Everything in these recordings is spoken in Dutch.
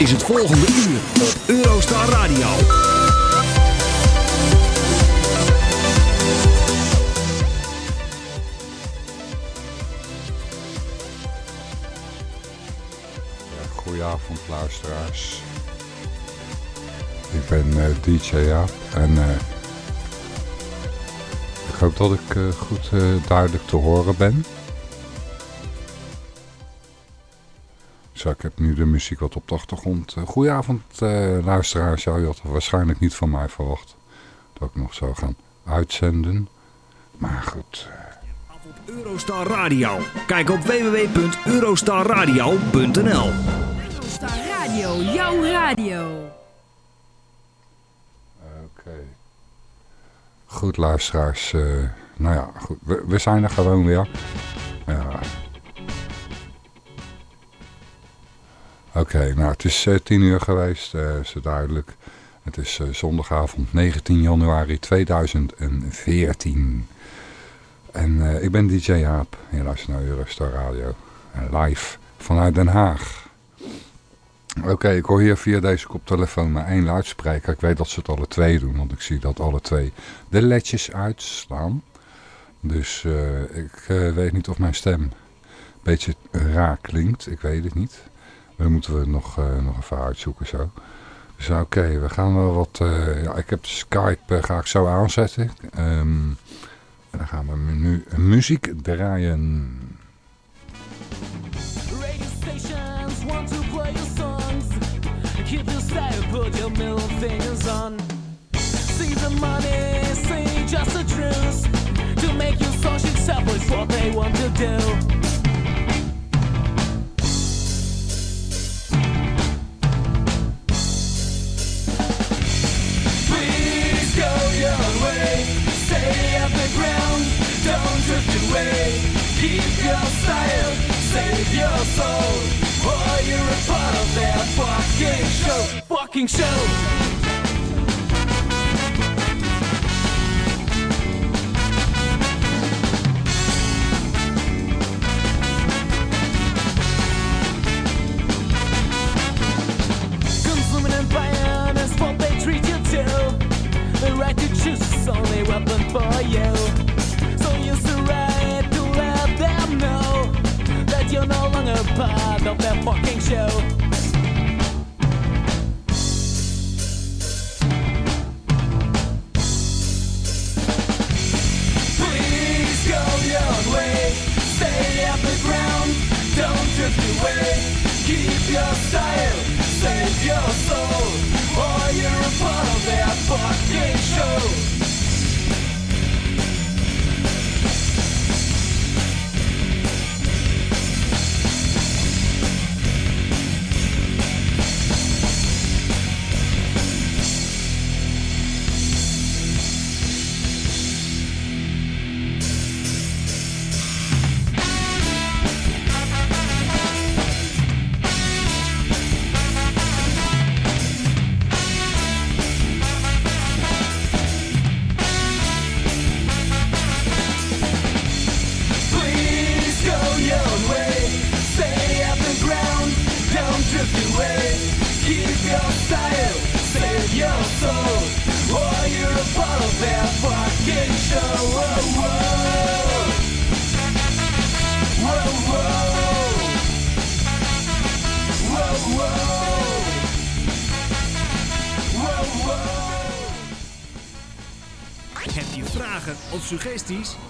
is het volgende uur op Eurostar Radio. Goedenavond luisteraars. Ik ben uh, DJ Jaap en uh, ik hoop dat ik uh, goed duidelijk te horen ben. Zo, ik heb nu de muziek wat op de achtergrond. goedenavond luisteraars. Ja, je had waarschijnlijk niet van mij verwacht dat ik nog zou gaan uitzenden. Maar goed... Op Eurostar Radio. Kijk op www.eurostarradio.nl Eurostar Radio, jouw radio. Oké. Goed luisteraars. Uh, nou ja, goed. We, we, zijn er gewoon weer. Ja. Oké, nou het is uh, tien uur geweest, is het duidelijk. Het is zondagavond 19 januari 2014. En ik ben DJ Jaap. Je luistert naar Eurostar Radio. live vanuit Den Haag. Oké, ik hoor hier via deze koptelefoon maar één luidspreker. Ik weet dat ze het alle twee doen, want ik zie dat alle twee de ledjes uitslaan. Dus ik weet niet of mijn stem een beetje raar klinkt. Ik weet het niet. Dan moeten we nog, uh, nog even uitzoeken zo. Dus oké, okay, we gaan wel wat... ja, ik heb Skype, ga ik zo aanzetten. Um, en dan gaan we nu muziek draaien. Keep your style, put your middle fingers on. See the money, see just the truth. To make your song successful is what they want to do. Away. Keep your style, save your soul. Or you're a part of that fucking show, fucking show. You. The right to choose is only weapon for you. So the right you're no longer part of their fucking show. Please go your way, stay at the ground, don't drift away. Keep your style, save your soul, or you're a part of their fucking show.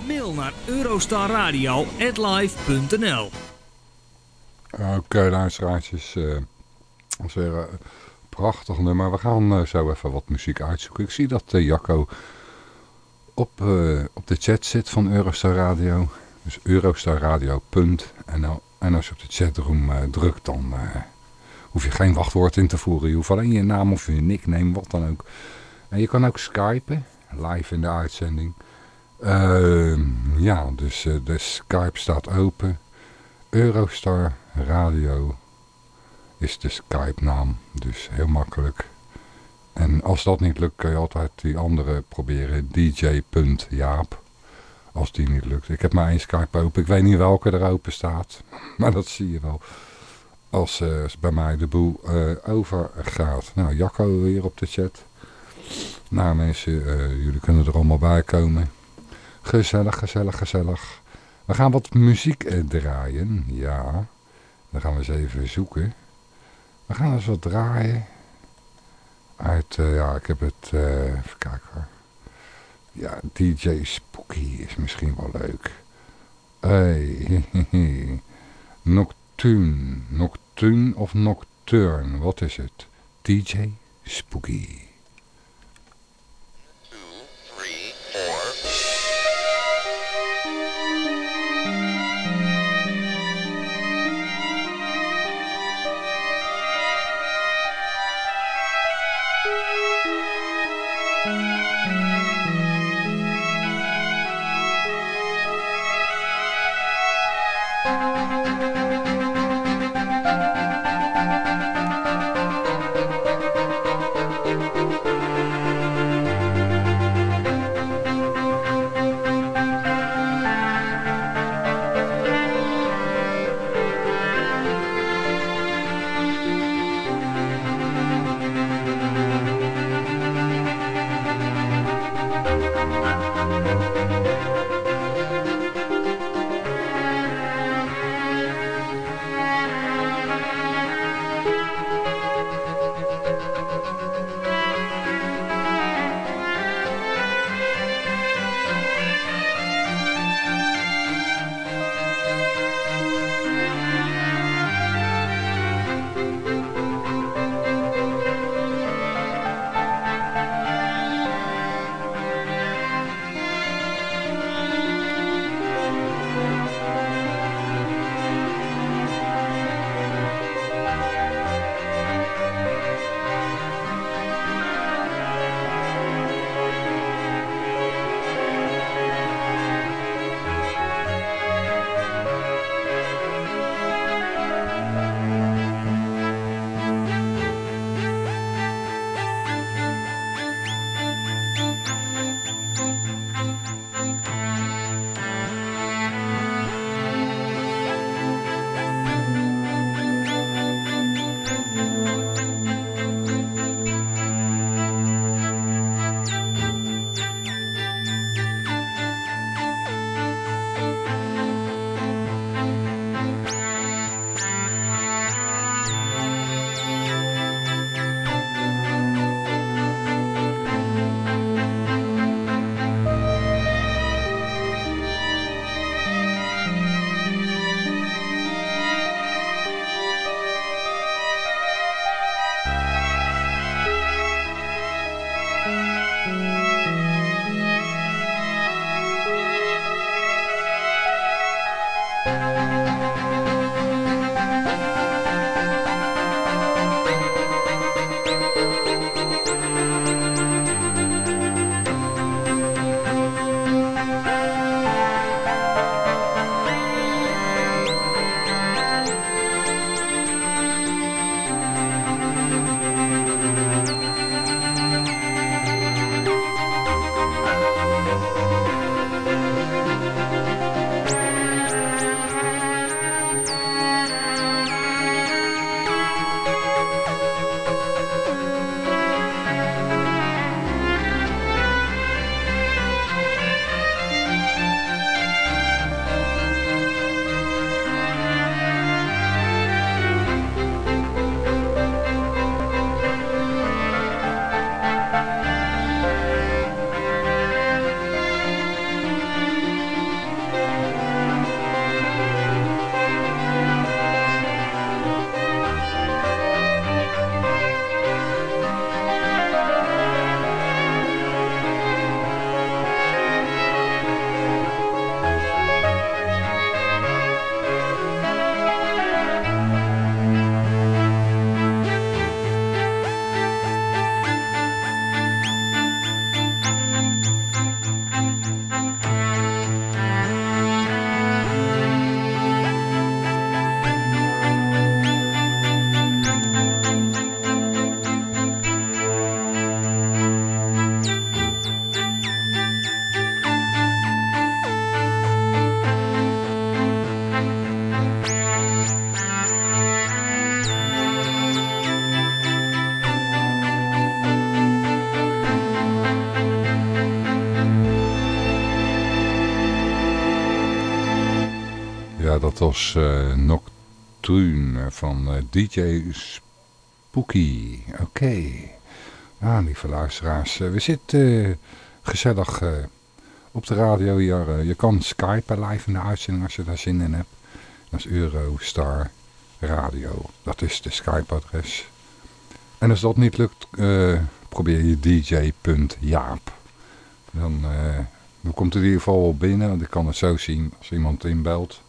Mail naar eurostarradio.live.nl Oké okay, luisteraartjes, uh, dat is weer een prachtig nummer. We gaan uh, zo even wat muziek uitzoeken. Ik zie dat Jacco op, op de chat zit van Eurostar Radio. Dus eurostarradio.nl En als je op de chatroom drukt, dan hoef je geen wachtwoord in te voeren. Je hoeft alleen je naam of je nickname, wat dan ook. En je kan ook skypen, live in de uitzending. Uh, ja, dus uh, de Skype staat open. Eurostar Radio is de Skype naam. Dus heel makkelijk. En als dat niet lukt, kun je altijd die andere proberen. dj.jaap. Als die niet lukt. Ik heb maar één Skype open. Ik weet niet welke er open staat. Maar dat zie je wel. als, eh, bij mij de boel uh, overgaat. Nou, Jacco hier op de chat. Nou mensen, jullie kunnen er allemaal bij komen. Gezellig, gezellig, gezellig. We gaan wat muziek draaien. Ja, dan gaan we eens even zoeken. We gaan eens wat draaien. Uit, ja, ik heb het, even kijken Ja, DJ Spooky is misschien wel leuk. Hey, Nocturne, Nocturne of Nocturne, wat is het? DJ Spooky. Dat was uh, Nocturne van uh, DJ Spooky. Oké. Ah, lieve luisteraars. we zitten gezellig op de radio hier. je kan skypen live in de uitzending als je daar zin in hebt. Dat is Eurostar Radio. Dat is de Skype-adres. En als dat niet lukt, probeer je dj.jaap. Dan, dan komt het in ieder geval binnen, want ik kan het zo zien als iemand inbelt.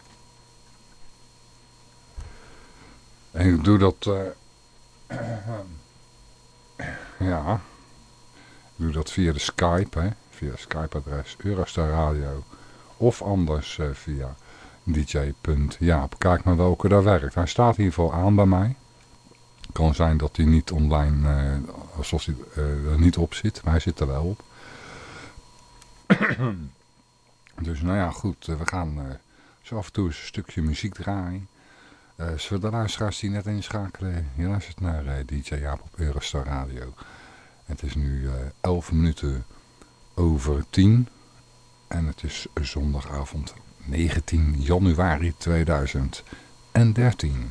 En ik doe dat... Uh, ja. Doe dat via de Skype, hè. Via Skype-adres Eurostar Radio. Of anders uh, via dj.jaap. Kijk maar welke daar werkt. Hij staat geval aan bij mij. kan zijn dat hij niet online, uh, alsof hij niet op zit. Maar hij zit er wel op. dus nou ja, goed. We gaan zo af en toe eens een stukje muziek draaien. Uh, voor de luisteraars die net inschakelen, je luistert naar uh, DJ Jaap op Eurostar Radio. Het is nu uh, 11 minuten over 10 en het is zondagavond 19 januari 2013.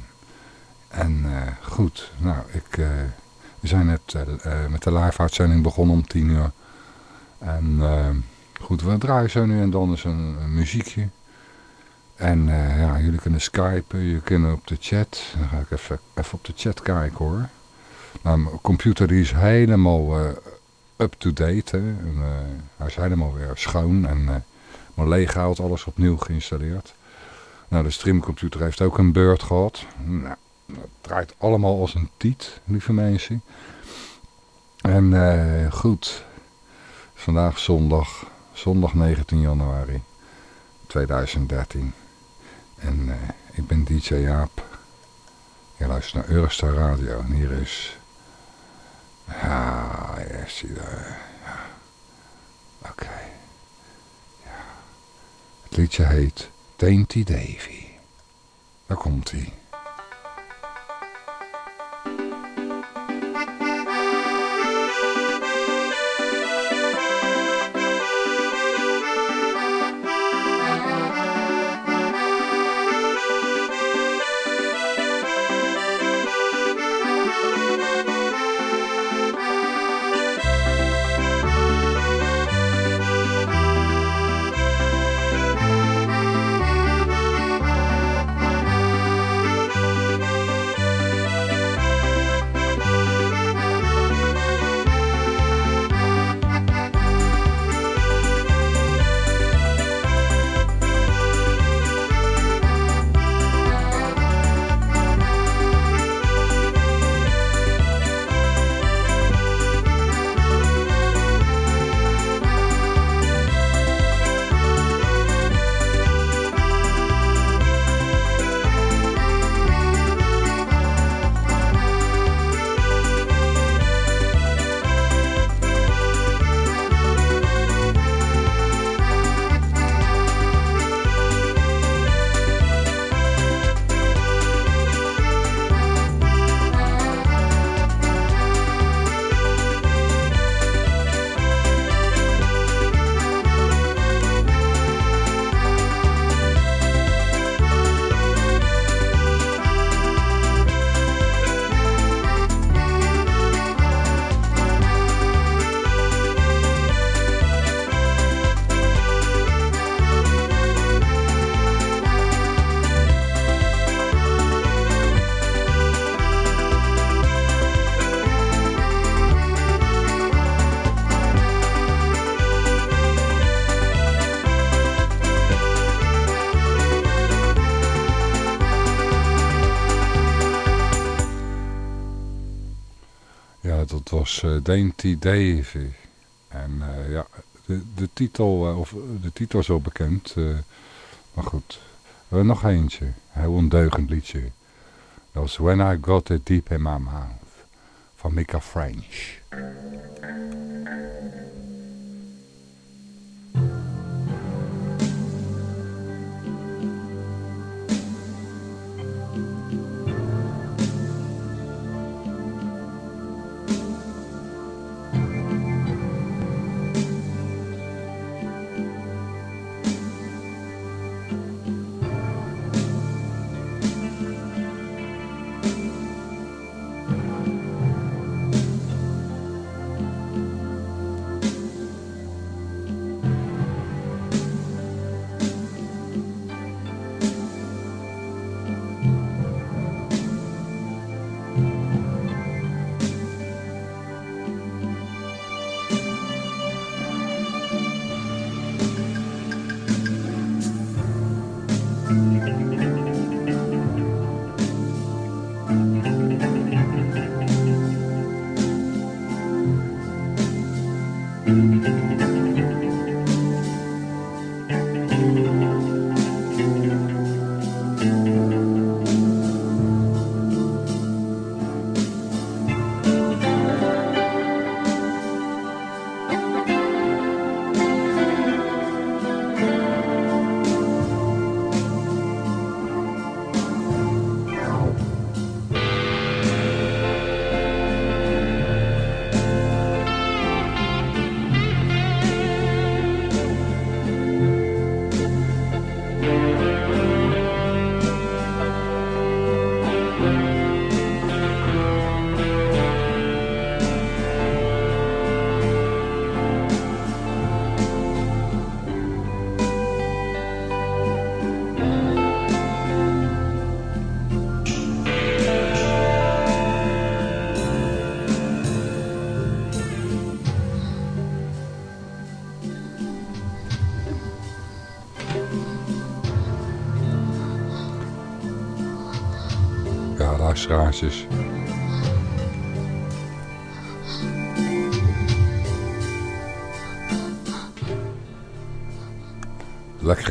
En goed, nou, ik, we zijn net met de live uitzending begonnen om 10 uur. En goed, we draaien zo nu en dan eens een, een muziekje. En uh, ja, jullie kunnen skypen, jullie kunnen op de chat. Dan ga ik even, even op de chat kijken hoor. Nou, mijn computer die is helemaal uh, up-to-date. Uh, hij is helemaal weer schoon en maar leeggehaald, alles opnieuw geïnstalleerd. Nou, de streamcomputer heeft ook een beurt gehad. Nou, het draait allemaal als een tiet, lieve mensen. En goed, vandaag zondag, zondag 19 januari 2013. En uh, ik ben DJ Jaap. Je luistert naar Eurostar Radio. En hier is... Ah, ja, zie daar. Ja. Oké. Ja. Het liedje heet Dainty Davy. Daar komt hij. Dainty Davy. En uh, ja, de, de titel, uh, of de titel is wel bekend. maar goed, nog eentje. Heel ondeugend liedje. Dat was When I Got It Deep in My Mouth. Van Mika French.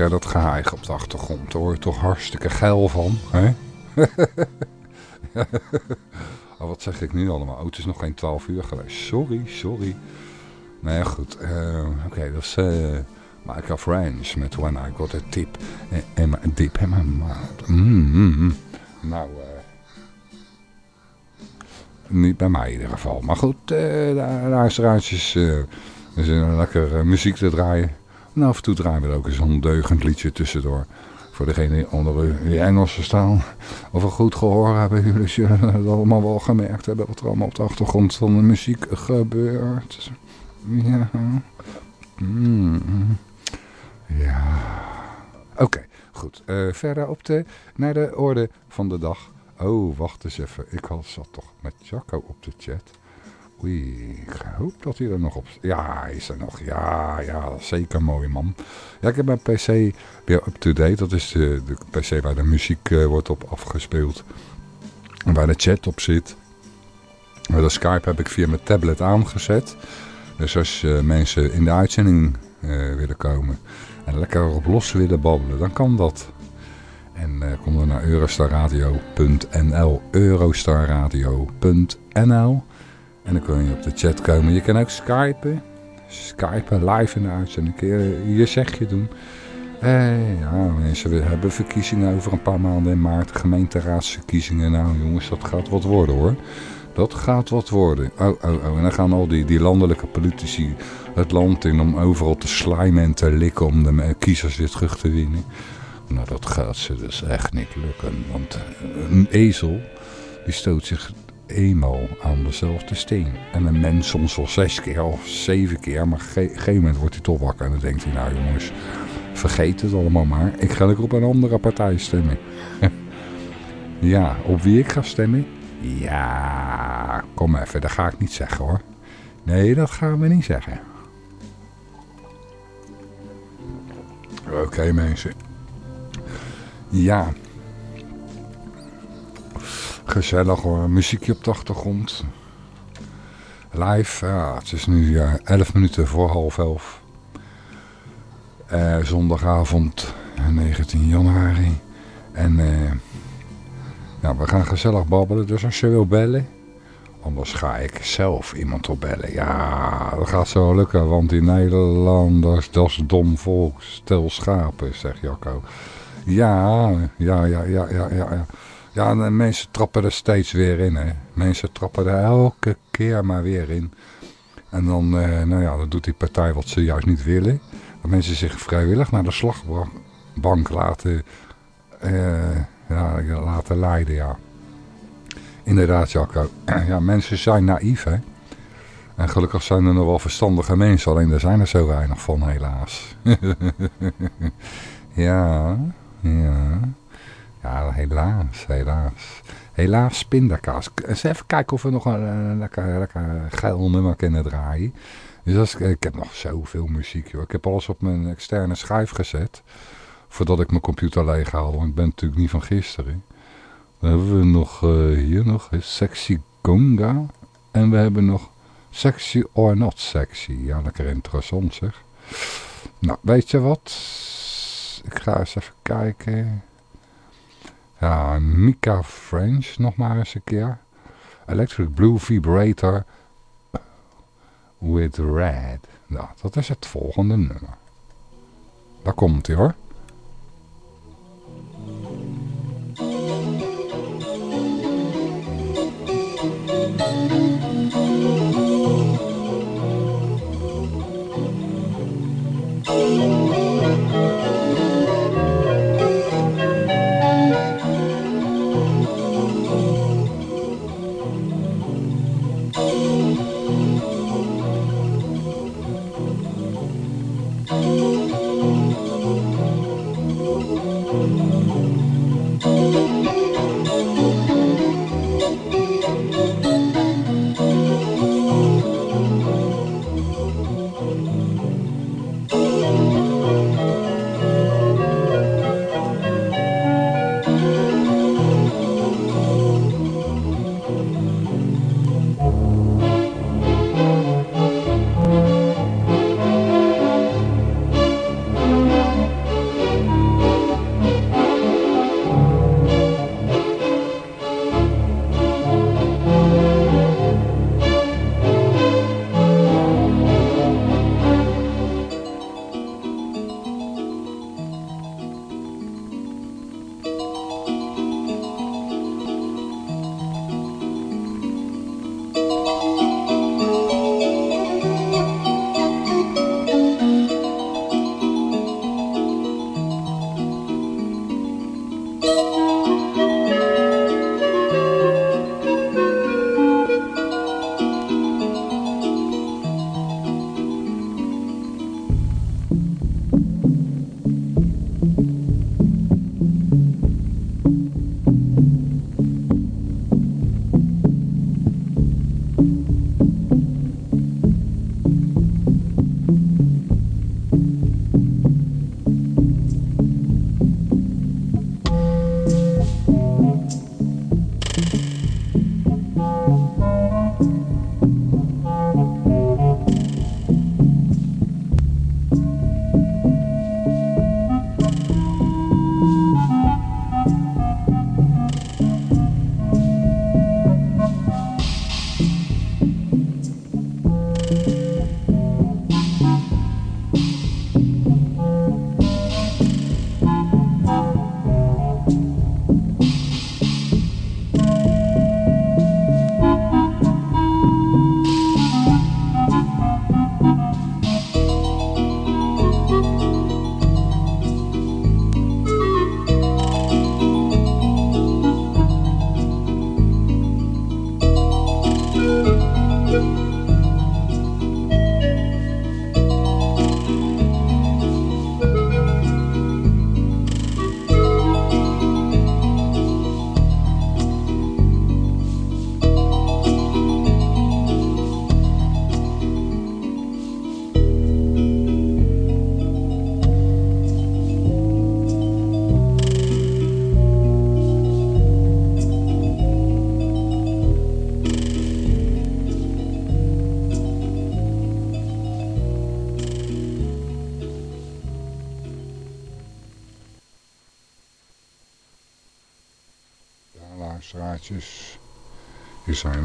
Lekker dat geheig op de achtergrond. Word je toch hartstikke geil van. Hè? oh, wat zeg ik nu allemaal? Oh, het is nog geen 12 uur geweest. Sorry, sorry. Nou ja, goed. Uh, Oké, dat is uh, Michael French met When I Got a Tip. En een dip in mijn maat. Nou, uh, niet bij mij in ieder geval. Maar goed, de luisteraartjes, uh, zijn lekker muziek te draaien. En af en toe draaien we er ook eens een deugend liedje tussendoor. Voor degene onder u die Engels verstaan. Of een goed gehoor hebben jullie zullen het allemaal wel gemerkt hebben. Wat er allemaal op de achtergrond van de muziek gebeurt. Ja. Mm. Ja. Oké, goed. Uh, verder op de, naar de orde van de dag. Oh, wacht eens even. Ik had, zat toch met Jacco op de chat. Oei, ik hoop dat hij er nog op... Ja, hij is er nog. Ja, ja, zeker mooi man. Ja, ik heb mijn pc weer up-to-date. Dat is de, de, pc waar de muziek uh, wordt op afgespeeld. En waar de chat op zit. De Skype heb ik via mijn tablet aangezet. Dus als uh, mensen in de uitzending uh, willen komen en lekker op los willen babbelen, dan kan dat. En uh, kom dan naar eurostarradio.nl eurostarradio.nl En dan kun je op de chat komen. Je kan ook skypen. Skypen live in de uitzending. Kun je je zegje doen. Eh, ja, mensen hebben verkiezingen over een paar maanden in maart. Gemeenteraadsverkiezingen. Nou jongens, dat gaat wat worden hoor. Dat gaat wat worden. Oh, oh, oh. En dan gaan al die, die landelijke politici het land in om overal te slijmen en te likken om de kiezers weer terug te winnen. Nou, dat gaat ze dus echt niet lukken. Want een ezel, die stoot zich eenmaal aan dezelfde steen. En een mens soms wel zes keer of zeven keer. Maar op een gegeven moment wordt hij toch wakker. En dan denkt hij, nou jongens, vergeet het allemaal maar. Ik ga lekker op een andere partij stemmen. ja, op wie ik ga stemmen? Ja, kom even, dat ga ik niet zeggen hoor. Nee, dat gaan we niet zeggen. Oké mensen. Ja. Gezellig hoor, muziekje op de achtergrond. Live, ja, het is nu ja, 11 minuten voor half elf. Uh, zondagavond 19 januari. En... Uh, nou, we gaan gezellig babbelen, dus als je wil bellen... Anders ga ik zelf iemand opbellen. Ja, dat gaat zo lukken, want die Nederlanders, dat is dom volk, stel schapen, zegt Jacco. Ja, ja, ja, ja, ja, ja. Ja, en mensen trappen er steeds weer in, hè. Mensen trappen er elke keer maar weer in. En dan, eh, nou ja, dan doet die partij wat ze juist niet willen. Dat mensen zich vrijwillig naar de slagbank laten... Uh, ja, laten leiden, ja. Inderdaad, Jacco. Ja, mensen zijn naïef, hè. En gelukkig zijn er nog wel verstandige mensen, alleen er zijn er zo weinig van, helaas. ja, ja. Ja, helaas, helaas. Helaas pindakaas. Eens even kijken of we nog een, lekker, lekker geil nummer kunnen draaien. Dus als, ik heb nog zoveel muziek, joh. Ik heb alles op mijn externe schijf gezet voordat ik mijn computer leeg haal. Want ik ben natuurlijk niet van gisteren. Dan hebben we nog uh, hier nog Sexy Conga. En we hebben nog Sexy or Not Sexy. Ja, lekker interessant zeg. Nou, weet je wat? Ik ga eens even kijken. Ja, Mika French nog maar eens een keer. Electric Blue Vibrator with Red. Nou, dat is het volgende nummer. Daar komt hij hoor.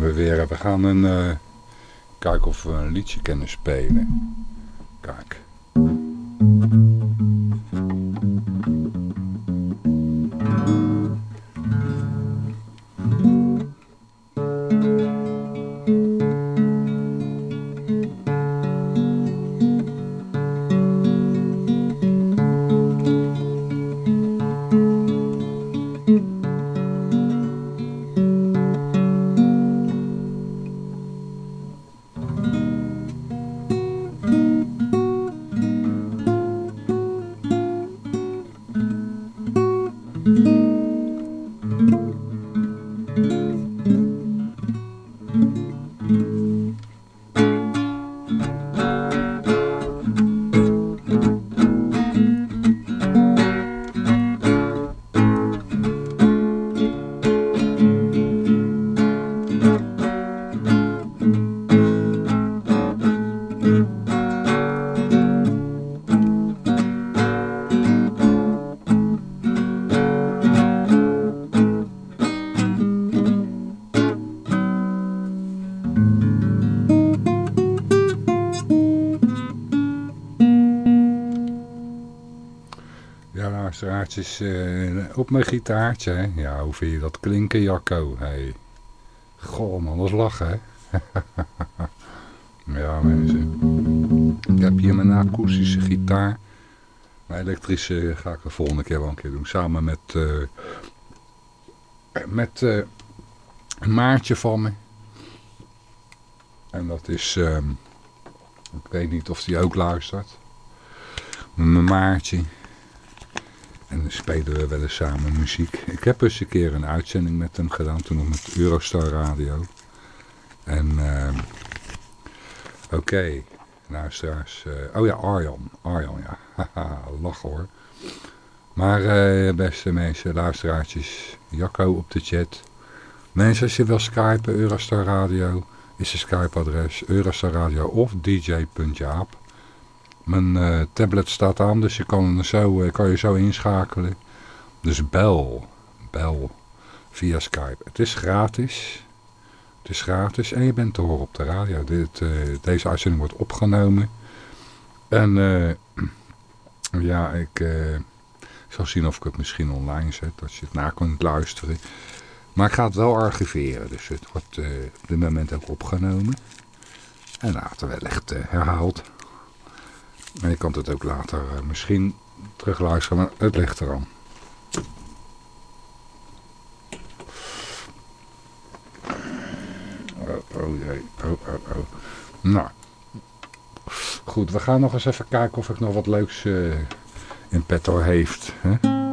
We weer. We gaan een, uh, kijken of we een liedje kunnen spelen. Luisteraartjes uh, op mijn gitaartje. Ja, hoe vind je dat klinken, Jacco? Hey. Goh, man, dat is lachen, hè? ja, mensen. Ik heb hier mijn akoestische gitaar. Mijn elektrische ga ik de volgende keer wel een keer doen. Samen met, uh, met een maatje van me. En dat is... Um, ik weet niet of die ook luistert. Mijn maatje. En dan spelen we wel eens samen muziek. Ik heb eens een keer een uitzending met hem gedaan, toen nog met Eurostar Radio. En, uh, oké, okay. straks, uh, oh ja, Arjan, Arjan, ja, haha, lach hoor. Maar uh, beste mensen, luisteraartjes, Jacco op de chat. Mensen, als je wil skypen, Eurostar Radio, is de Skype-adres Eurostar Radio of dj.jaap. Mijn uh, tablet staat aan, dus je kan, zo, uh, kan je zo inschakelen. Dus bel, bel via Skype. Het is gratis. Het is gratis en je bent te horen op de radio. Dit, uh, deze uitzending wordt opgenomen. En ja, ik zal zien of ik het misschien online zet. Dat je het na kunt luisteren. Maar ik ga het wel archiveren. Dus het wordt op dit moment ook opgenomen. En later wellicht herhaald. En je kan het ook later uh, misschien terugluisteren, maar het ligt eraan. Oh, oh jee, oh, oh, oh. Nou, goed, we gaan nog eens even kijken of ik nog wat leuks uh, in petto heeft. Hè?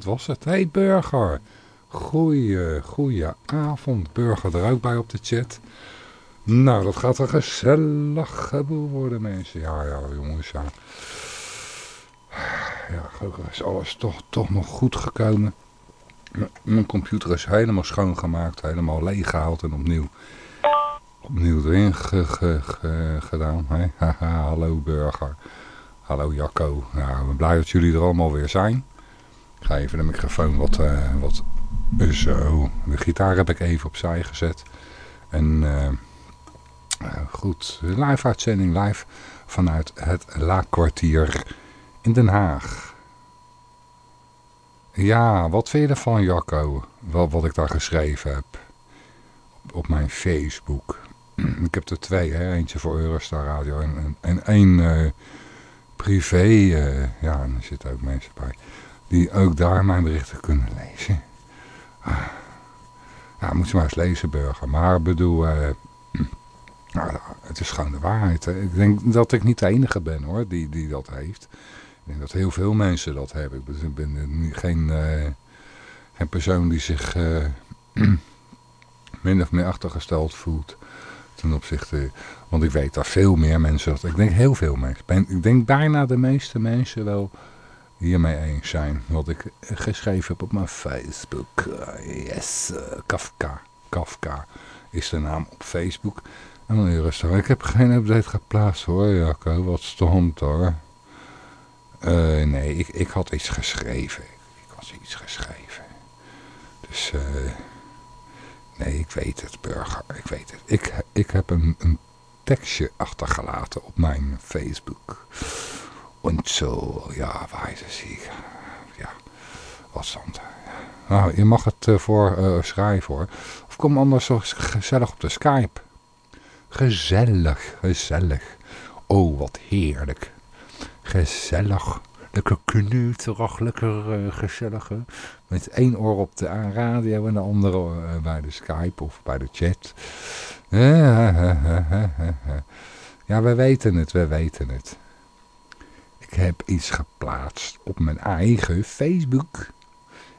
Dat was het. Hey Burger, goeie, goeie avond. Burger er ook bij op de chat. Nou, dat gaat een gezellig boel worden mensen. Ja, ja jongens, ja. Ja, is alles toch, toch nog goed gekomen. mijn computer is helemaal schoongemaakt, helemaal leeggehaald en opnieuw, opnieuw erin gedaan. Hey? Haha, hallo Burger. Hallo Jacco. Nou, ik blij dat jullie er allemaal weer zijn. Ik ga even de microfoon wat, uh, wat Zo, de gitaar heb ik even opzij gezet. En uh, goed, live uitzending live vanuit het Laakkwartier in Den Haag. Ja, wat vind je ervan Jacco? Wat, wat ik daar geschreven heb. Op, mijn Facebook. ik heb er twee, hè? eentje voor Eurostar Radio en, en, en één privé. Ja, en er zitten ook mensen bij. Die ook daar mijn berichten kunnen lezen. Ah. Ja, moet je maar eens lezen, burger. Maar bedoel, uh, nou, het is gewoon de waarheid. Ik denk dat ik niet de enige ben hoor, die, die dat heeft. Ik denk dat heel veel mensen dat hebben. Ik ben geen, uh, geen persoon die zich uh, min of meer achtergesteld voelt ten opzichte... Want ik weet dat veel meer mensen dat... Ik denk heel veel mensen. Ik denk bijna de meeste mensen wel hiermee eens zijn. Wat ik geschreven heb op mijn Facebook. yes, Kafka. Kafka is de naam op Facebook. En dan rustig. Ik heb geen update geplaatst hoor, Jacco. Wat stond hoor. Uh, nee, ik, ik had iets geschreven. Ik had iets geschreven. Dus, nee, ik weet het, burger. Ik weet het. Ik, ik heb een, een tekstje achtergelaten op mijn Facebook. En zo, ja, weiter zie Ja, wat er? Nou, je mag het uh, voor uh, schrijven hoor. Of kom anders zo gezellig op de Skype. Gezellig, gezellig. Oh, wat heerlijk. Gezellig. Lekker knuterig, lekker uh, gezellig. Met één oor op de radio en de andere uh, bij de Skype of bij de chat. Ja, we weten het, we weten het. Ik heb iets geplaatst op mijn eigen Facebook.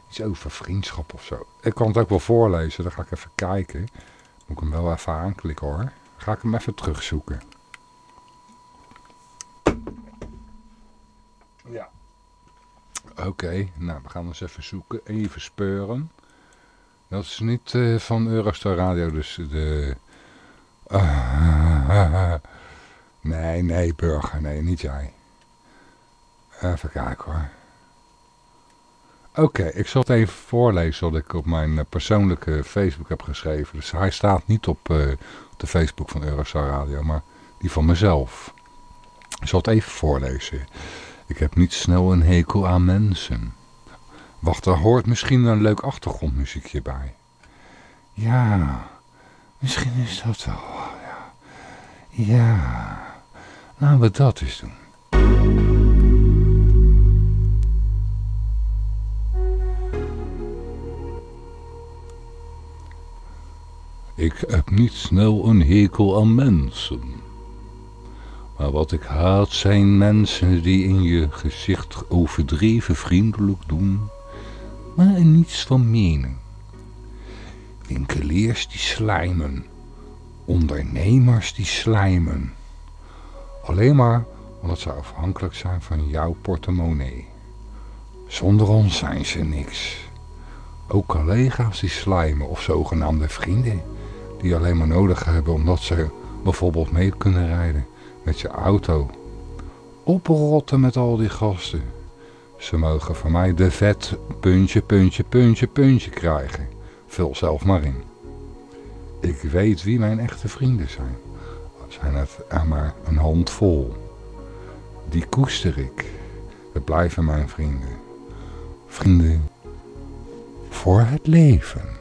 Iets over vriendschap of zo. Ik kan het ook wel voorlezen, dan ga ik even kijken. Moet ik hem wel even aanklikken hoor. Ga ik hem even terugzoeken. Ja. Oké, nou we gaan eens even zoeken. Even speuren. Dat is niet uh, van Eurostar Radio, dus de... Uh, nee, nee, burger, nee, niet jij. Even kijken hoor. Oké, ik zal het even voorlezen wat ik op mijn persoonlijke Facebook heb geschreven. Dus hij staat niet op, op de Facebook van Eurostar Radio, maar die van mezelf. Ik zal het even voorlezen. Ik heb niet snel een hekel aan mensen. Wacht, er hoort misschien een leuk achtergrondmuziekje bij. Ja, misschien is dat wel, ja. Ja, laten we dat eens doen. Ik heb niet snel een hekel aan mensen. Maar wat ik haat zijn mensen die in je gezicht overdreven vriendelijk doen, maar er niets van menen. Winkeliers die slijmen, ondernemers die slijmen. Alleen maar omdat ze afhankelijk zijn van jouw portemonnee. Zonder ons zijn ze niks. Ook collega's die slijmen of zogenaamde vrienden die alleen maar nodig hebben omdat ze bijvoorbeeld mee kunnen rijden met je auto. Oprotten met al die gasten. Ze mogen van mij de vet puntje, puntje, puntje, puntje krijgen. Vul zelf maar in. Ik weet wie mijn echte vrienden zijn. Zijn het maar een handvol. Die koester ik. Het blijven mijn vrienden. Vrienden voor het leven.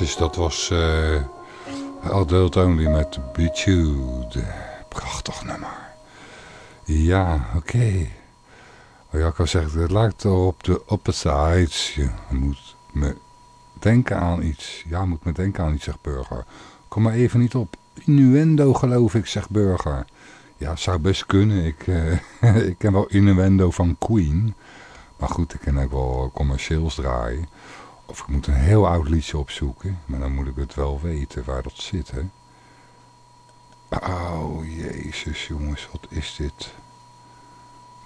Luisteraartjes. Dat was uh, Adult Only met Betude. Prachtig nummer. Ja, oké. Okay. Oh ja, ik kan zeggen, het lijkt op de opposites. Je moet me denken aan iets. Ja, moet me denken aan iets, zegt Burger. Kom maar even niet op. Innuendo geloof ik, zegt Burger. Ja, zou best kunnen. Ik, uh, ik ken wel Innuendo van Queen. Maar goed, ik kan ook wel commercieels draaien. Of ik moet een heel oud liedje opzoeken. Maar dan moet ik het wel weten waar dat zit, hè. Oh, jezus, jongens, wat is dit?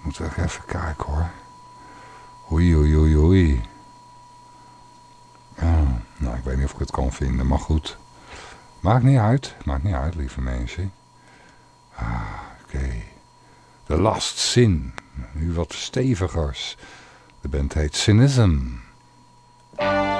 Moet ik even kijken, hoor. Oei, oei, oei, oei. Ah, nou, ik weet niet of ik het kan vinden, maar goed. Maakt niet uit, maakt niet uit, lieve mensen. Ah, oké. Okay. The Last Sin. Nu wat stevigers. De band heet Cynism. Luisteraars,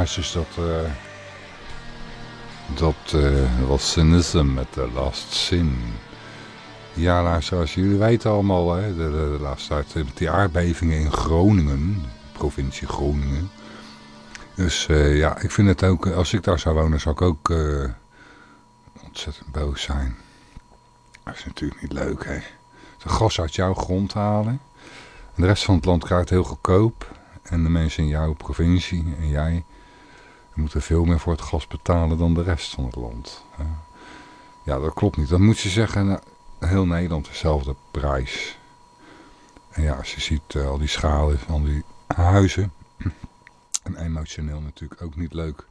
dus dat... eh, dat eh, was cynism met de last sin. Ja, luisteraars, jullie weten allemaal, hè, de, de, laatste tijd met die aardbevingen in Groningen, provincie Groningen. Dus eh, ja, ik vind het ook, als ik daar zou wonen, zou ik ook eh, ontzettend boos zijn. Dat is natuurlijk niet leuk, hè. De gas uit jouw grond halen. En de rest van het land krijgt heel goedkoop. En de mensen in jouw provincie en jij moeten veel meer voor het gas betalen dan de rest van het land. Ja, dat klopt niet. Dan moet je zeggen, nou, heel Nederland dezelfde prijs. En ja, als je ziet eh, al die schalen van die huizen. En emotioneel natuurlijk ook niet leuk.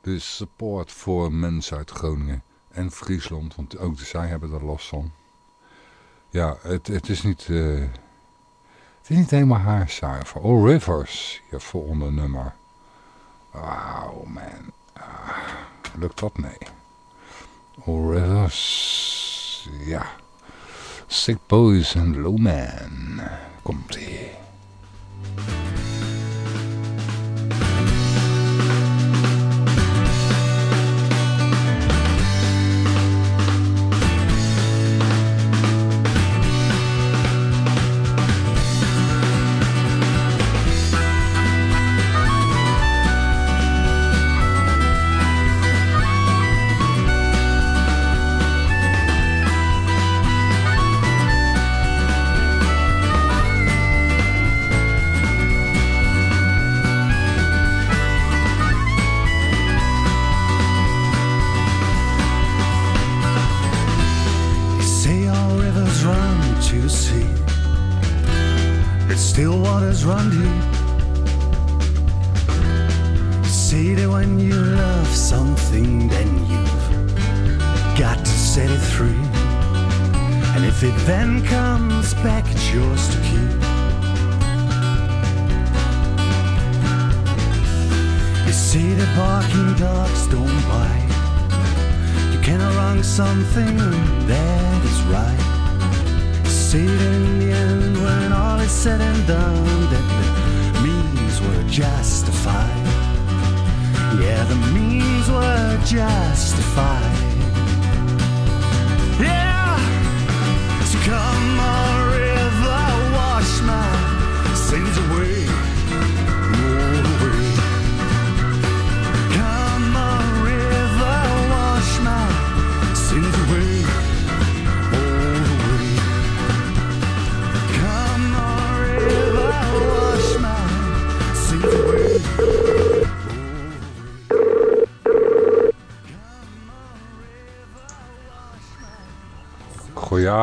Dus support voor mensen uit Groningen en Friesland. Want ook zij hebben er last van. Ja, het, het is niet... eh, het is niet helemaal haarzuiver. All Rivers, je volgende nummer. Wauw, man. Ah, lukt dat? Nee. All Rivers, ja. Sick Boys and Low Man. Komt-ie.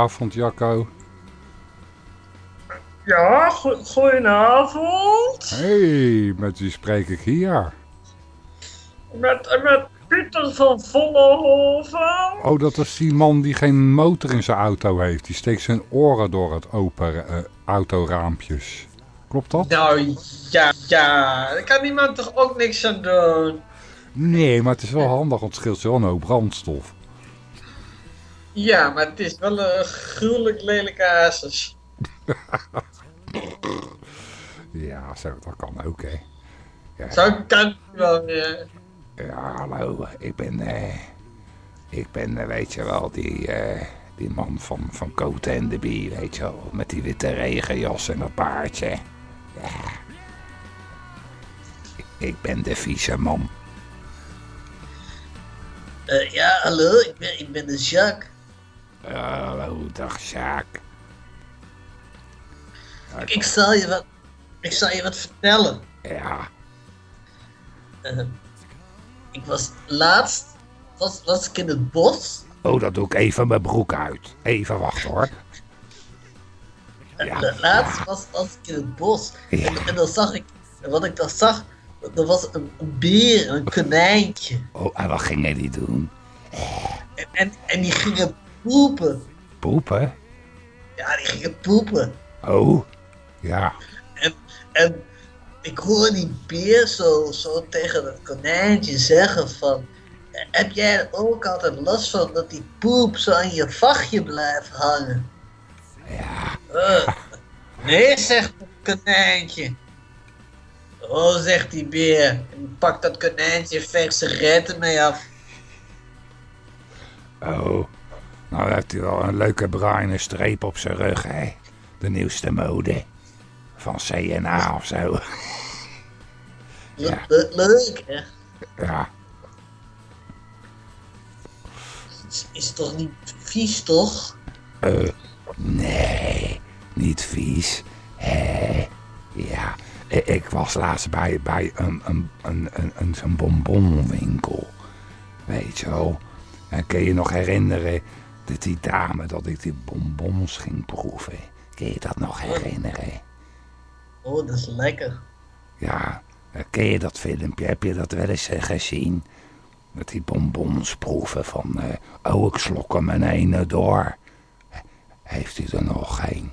Goedenavond, Jacco. Ja, go- goedenavond. Hey, met wie spreek ik hier? Met, met Pieter van Vollenhoven. Oh, dat is die man die geen motor in zijn auto heeft. Die steekt zijn oren door het open eh, autoraampjes. Klopt dat? Nou ja, ja, daar kan iemand toch ook niks aan doen. Nee, maar het is wel handig, want het scheelt wel een hoop brandstof. Ja, maar het is wel een gruwelijk lelijke hazes. Ja, zo, dat kan ook, hè. Ja, Zo kan het wel weer. ja hallo, ik ben, eh, ik ben, eh, weet je wel, die, eh, die man van, van Cote en de Bie, weet je wel. Met die witte regenjas en dat paardje. Ja. Ik, ik ben de vieze man. Eh, ja, hallo, ik ben, ik ben de Jacques. Hallo, dag Sjaak. Ja, ik- Ik zal je wat, ik zal je wat vertellen. ja, Eh, ik was laatst, was, was ik in het bos. oh, dat doe ik even mijn broek uit. Even wachten hoor. Eh, Ja. la- Laatst was, was ik in het bos. Ja. En, en dan zag ik, en wat ik dan zag, er was een, een beer, een konijntje. Oh, en wat gingen die doen? En, en, en die gingen poepen. Poepen? Ja, die gingen poepen. Oh, ja. En, en ik hoorde die beer zo, zo tegen het konijntje zeggen van... Heb jij ook altijd last van dat die poep zo aan je vachtje blijft hangen? Ja, Eh, nee, zegt het konijntje. Oh, zegt die beer. En pakt dat konijntje retten mee af. Oh, nou heeft hij wel een leuke bruine streep op zijn rug, hè? De nieuwste mode. Van CNA of zo. Ja. le- leuk, hè? Ja, Is, is toch niet vies, toch? eh, nee, niet vies. Hé, ja. Ik, was laatst bij, bij een, een, een, een, een bonbonwinkel. Weet je wel. En kun je nog herinneren dat die dame dat ik die bonbons ging proeven? Kun je dat nog herinneren? Oh, dat is lekker. Ja, eh, ken je dat filmpje? Heb je dat wel eens eh, gezien? Met die bonbons proeven van... eh, oh, ik slok hem in ene door. Heeft u er nog geen?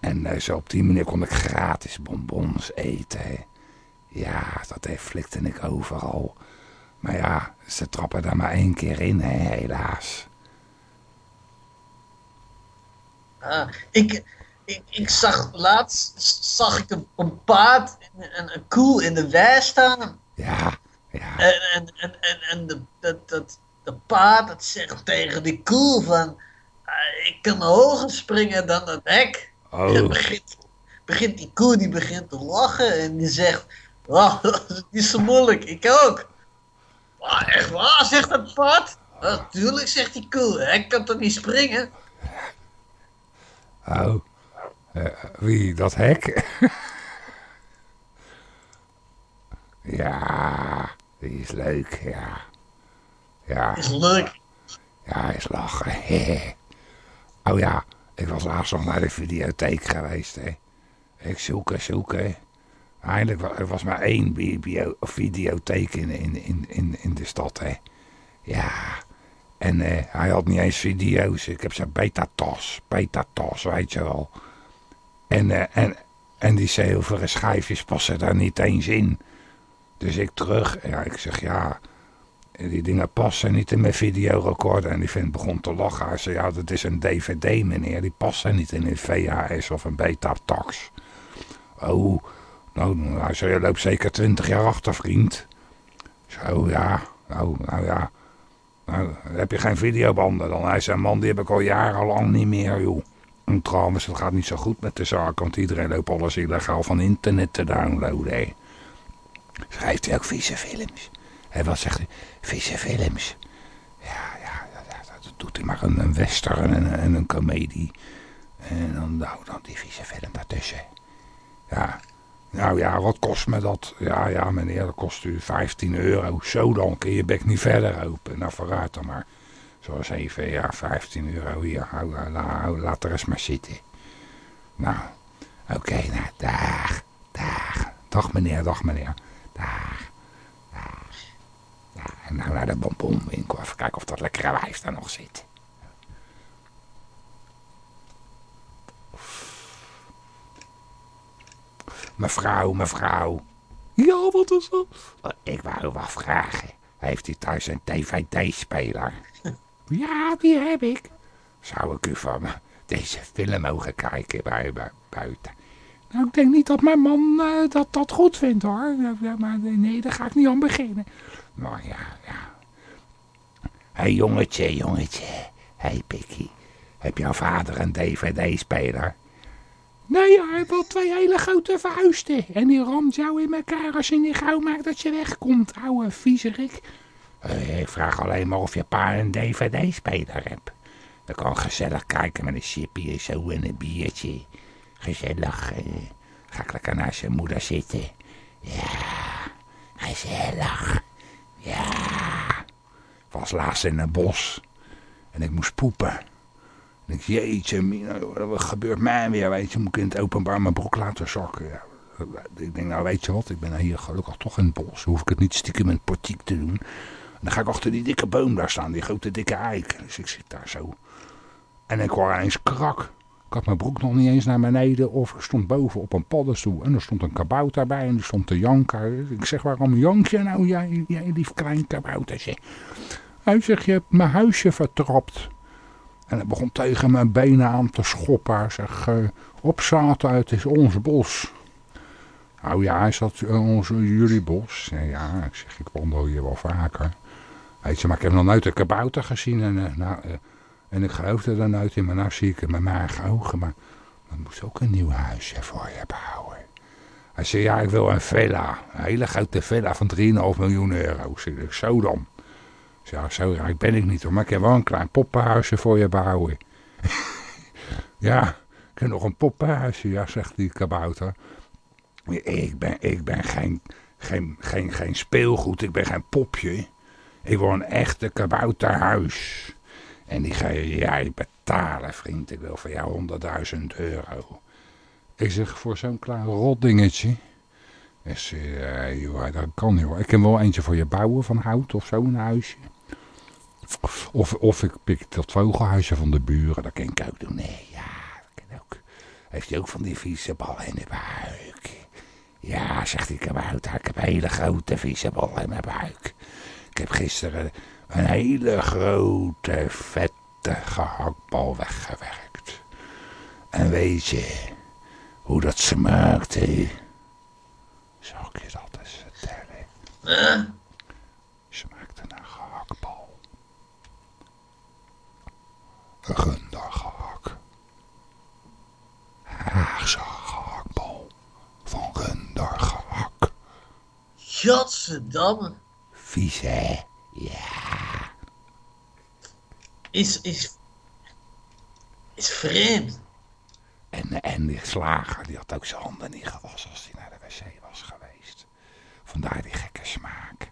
En zo op die manier kon ik gratis bonbons eten. Ja, dat heeft flikte ik overal. Maar ja, ze trappen daar maar één keer in, hè, helaas. Ah, ik, ik, ik zag laatst zag ik een, een paard, een, een koe in de wei staan. Ja, ja, En, en, en, en, en de, dat, dat, de paard dat zegt tegen die koe van... "Ah, ik kan hoger springen dan dat hek. En oh, begint, begint die koe die begint te lachen en die zegt... Oh, dat is niet zo moeilijk, ik ook. Ah, echt waar, zegt dat paard? Natuurlijk, zegt die koe, hij kan toch niet springen? Oh. Eh, wie, dat hek? ja, die is leuk, ja. Ja, Is leuk. ja, is lachen. oh ja, ik was laatst nog naar de videotheek geweest, hè. Ik zoeken, zoeken. Eindelijk was er was maar één videotheek in, in, in, in, in de stad, hè. Ja, en eh, hij had niet eens video's. Ik heb zijn beta-tas, weet je wel. En, eh, en, en die zilveren schijfjes passen daar niet eens in. Dus ik terug. Ja, ik zeg ja, die dingen passen niet in mijn videorecorder. En die vent begon te lachen. Hij zei ja, dat is een DVD meneer. Die passen niet in een VHS of een beta-tax. Oh, nou, hij zei je loopt zeker twintig jaar achter vriend. Zo ja, nou, nou ja. Nou, dan heb je geen videobanden dan. Hij zei, man, die heb ik al jarenlang niet meer, joh. En trouwens, het gaat niet zo goed met de zaak, want iedereen loopt alles illegaal van internet te downloaden. Schrijft hij ook vieze films? Hé, wat zegt hij? Vieze films. Ja, ja, dat doet hij maar een, een western en, een- en een comedie. En dan, nou, dan die vieze film daartussen. Ja, nou ja, wat kost me dat? Ja, ja, meneer, dat kost u 15 euro. Zo dan, kun je bek niet verder open. Nou, vooruit dan maar. Zoals even, ja, 15 euro hier. Hou, laat er eens maar zitten. Nou, oké, nou, dag, dag. Dag meneer, dag meneer. Dag, dag. En nou naar de bonbonwinkel. Even kijken of dat lekkere wijf daar nog zit. Mevrouw, mevrouw. Ja, wat is dat? Ik wou wel vragen. Heeft u thuis een DVD-speler? ja, die heb ik. Zou ik u van deze film mogen kijken bij, bij- buiten? Nou, ik denk niet dat mijn man eh, dat, dat goed vindt, hoor. Maar nee, daar ga ik niet aan beginnen. Maar ja, ja. Hé, hey, jongetje, jongetje. Hé, hey, Pikkie. Heb jouw vader een DVD-speler? Nee, hij heeft wel twee hele grote vuisten. En die ramt jou in elkaar als je niet gauw maakt dat je wegkomt, ouwe viezerik. Eh, ik vraag alleen maar of je pa een dvd-speler hebt. Dan kan gezellig kijken met een chipje en zo en een biertje. Gezellig. eh, ga ik lekker naast zijn moeder zitten. Ja, gezellig. Ja. Ik was laatst in een bos. En ik moest poepen. En ik jeetje, mina, wat gebeurt mij weer, weet je, moet ik in het openbaar mijn broek laten zakken. Ja. Ik denk, nou weet je wat, ik ben hier gelukkig toch in het bos, hoef ik het niet stiekem in het portiek te doen. En dan ga ik achter die dikke boom daar staan, die grote dikke eik. Dus ik zit daar zo. En ik hoor eens krak. Ik had mijn broek nog niet eens naar beneden of ik stond boven op een paddenstoel. En er stond een kabouter bij en die stond te janken. Ik zeg, waarom jank je nou, jij, jij lief klein kaboutertje? Hij zegt, je hebt mijn huisje vertrapt. En hij begon tegen mijn benen aan te schoppen. Hij zegt, uh, opzaten, het is ons bos. Oh ja, is dat eh, onze Julie Bos? Ja, ik zeg, ik wandel hier wel vaker. Weet je, maar ik heb nog nooit een kabouter gezien. En, eh, nou, eh, en ik geloofde er nooit in, maar nou zie ik met mijn eigen ogen. Maar we moeten ook een nieuw huisje voor je bouwen. Hij zei, ja, ik wil een villa. Een hele grote villa van 3,5 miljoen euro. Zeg, zo dan. Zei, ja, zo rijk ben ik niet hoor, maar ik heb wel een klein poppenhuisje voor je bouwen. ja, ik heb nog een poppenhuisje, ja, zegt die kabouter. Ik ben, ik ben geen, geen, geen, geen speelgoed, ik ben geen popje. Ik wil een echte kabouterhuis. En die ga je jij betalen, vriend. Ik wil voor jou 100.000 euro. Ik zeg, voor zo'n klein rotdingetje. Ik zeg, eh, joh, dat kan niet hoor. Ik kan wel eentje voor je bouwen van hout of zo, een huisje. Of, of ik pik dat vogelhuisje van de buren, dat kan ik ook doen. Nee, ja, dat kan ook. Heeft hij ook van die vieze ballen in de buik? Ja, zegt die kabouter, ik heb hele grote vieze ballen in mijn buik. Ik heb gisteren een hele grote, vette gehaktbal weggewerkt. En weet je hoe dat smaakt, hè? Zal ik je dat eens vertellen? Smaakte naar gehaktbal. Een rundergehak. Haagse gehaktbal. Van rundergehak. Godverdamme. Vies, hè? Is, is, is vreemd. En, en die slager, die had ook zijn handen niet gewassen als hij naar de wc was geweest. Vandaar die gekke smaak.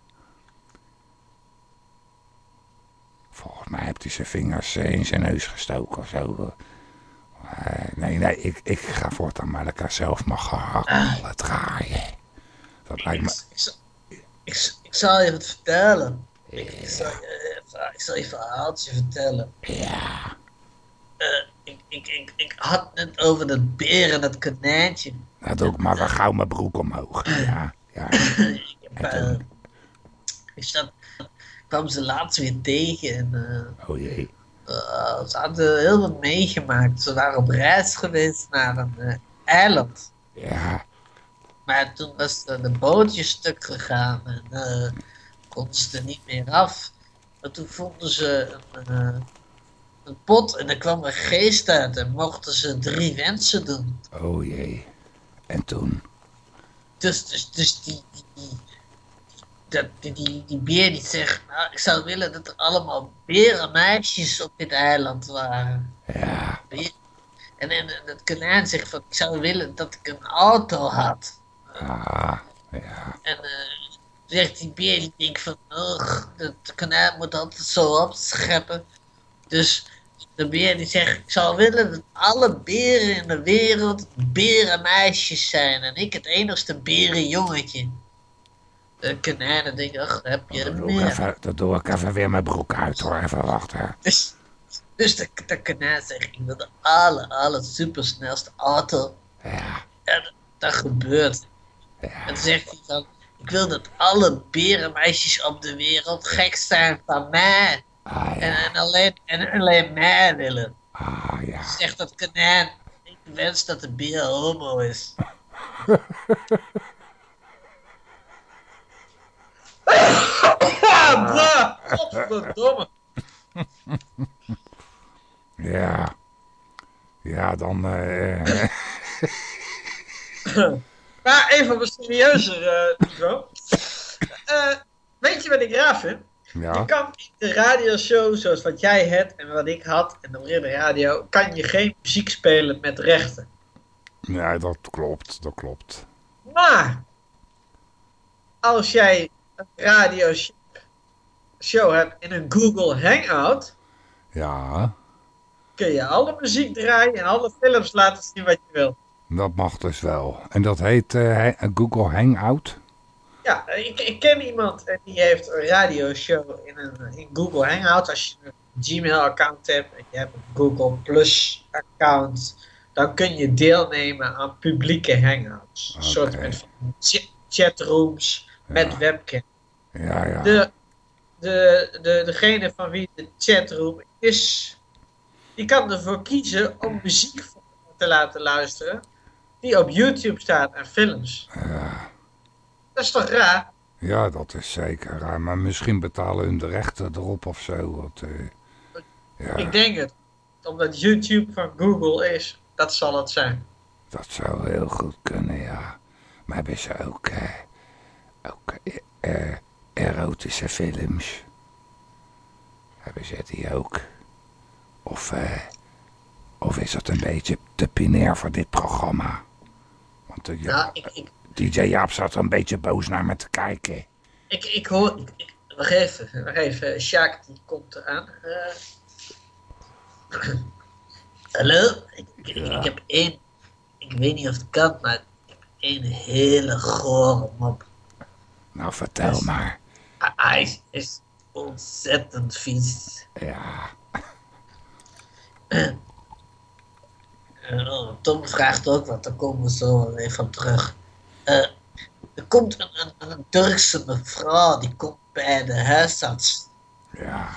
Volgens mij heeft hij zijn vingers eh, in zijn neus gestoken of zo. Eh, nee, nee, ik, ik ga voortaan maar lekker zelf mijn gehaktballen draaien. Dat lijkt me... ik, zal- ik, ik zal je wat vertellen. Ik, ik, zal, je, ik zal je een verhaaltje vertellen. Ja, Eh, ik, ik, ik, ik had het over dat beer en dat konijntje. dat doe ik maar weer gauw mijn broek omhoog. Ja, ja. ik, heb, eh, ik, zat, kwam ze laatst weer tegen en eh, Oh jee. eh, ze hadden heel wat meegemaakt. Ze waren op reis geweest naar een eh, eiland. Ja, Maar toen was de, de bootje stuk gegaan en eh konden ze er niet meer af. Maar toen vonden ze een, een pot en er kwam een geest uit en mochten ze drie wensen doen. oh jee. En toen? Dus, dus, dus die, die, die, dat, die, die, die beer die zegt, nou, ik zou willen dat er allemaal berenmeisjes op dit eiland waren. Ja, En, en, het konijn zegt van, ik zou willen dat ik een auto had. ah, ja. En eh, zegt die beer, die denkt van, ugh, het konijn moet altijd zo opscheppen. Dus de beer die zegt, ik zou willen dat alle beren in de wereld berenmeisjes zijn. En ik het enigste berenjongetje. Denken, ach, daar heb je Dan er meer. even, dan doe ik even weer mijn broek uit hoor. Even wachten. Dus, dus de, de zegt, ik wil de alle, alle supersnelste auto. Ja, En dat, dat gebeurt. ja. En zegt hij dan, ik wil dat alle berenmeisjes op de wereld gek zijn van mij. Ah En, ja, en, alleen, en alleen mij willen. ah ja. Zegt dat konijn, ik wens dat de beer homo is. Ah, godverdomme. Ja. Ja, dan... eh Maar even wat serieuzer, eh. Eh, weet je wat ik raar vind? Je kan in de radioshow, zoals wat jij hebt en wat ik had, en op de radio, kan je geen muziek spelen met rechten. ja, dat klopt, dat klopt. Maar, als jij een radioshow hebt in een Google Hangout, Ja, kun je alle muziek draaien en alle films laten zien wat je wil. dat mag dus wel. En dat heet eh, Google Hangout? Ja, ik, ik ken iemand en die heeft een radioshow in, een, in Google Hangout. Als je een Gmail-account hebt en je hebt een Google Plus-account, dan kun je deelnemen aan publieke hangouts. Een soort van ch- chatrooms met webcam. Ja, ja. De, de, de, degene van wie de chatroom is, die kan ervoor kiezen om muziek te laten luisteren. die op YouTube staat en films. Ja, Dat is toch raar? ja, dat is zeker raar. Maar misschien betalen hun de rechten erop of zo. Wat, eh, ja, Ik denk het. Omdat YouTube van Google is, dat zal het zijn. dat zou heel goed kunnen, ja. Maar hebben ze ook, eh, ook eh, erotische films? Hebben ze die ook? Of, eh, of is dat een beetje te binair voor dit programma? Want eh, ja, ik, ik, DJ Jaap zat er een beetje boos naar me te kijken. ik, ik hoor... Ik, wacht even, wacht even. Sjaak, die komt eraan. Eh. hallo? Ik, ik, ik- ik heb één... Ik weet niet of het kan, maar ik heb één hele gore mop. Nou, vertel maar. Hij- is, ontzettend vies. Ja, Eh, Tom vraagt ook wat, daar komen we zo wel even van terug. Eh, er komt een, een, een Turkse mevrouw, die komt bij de huisarts. ja,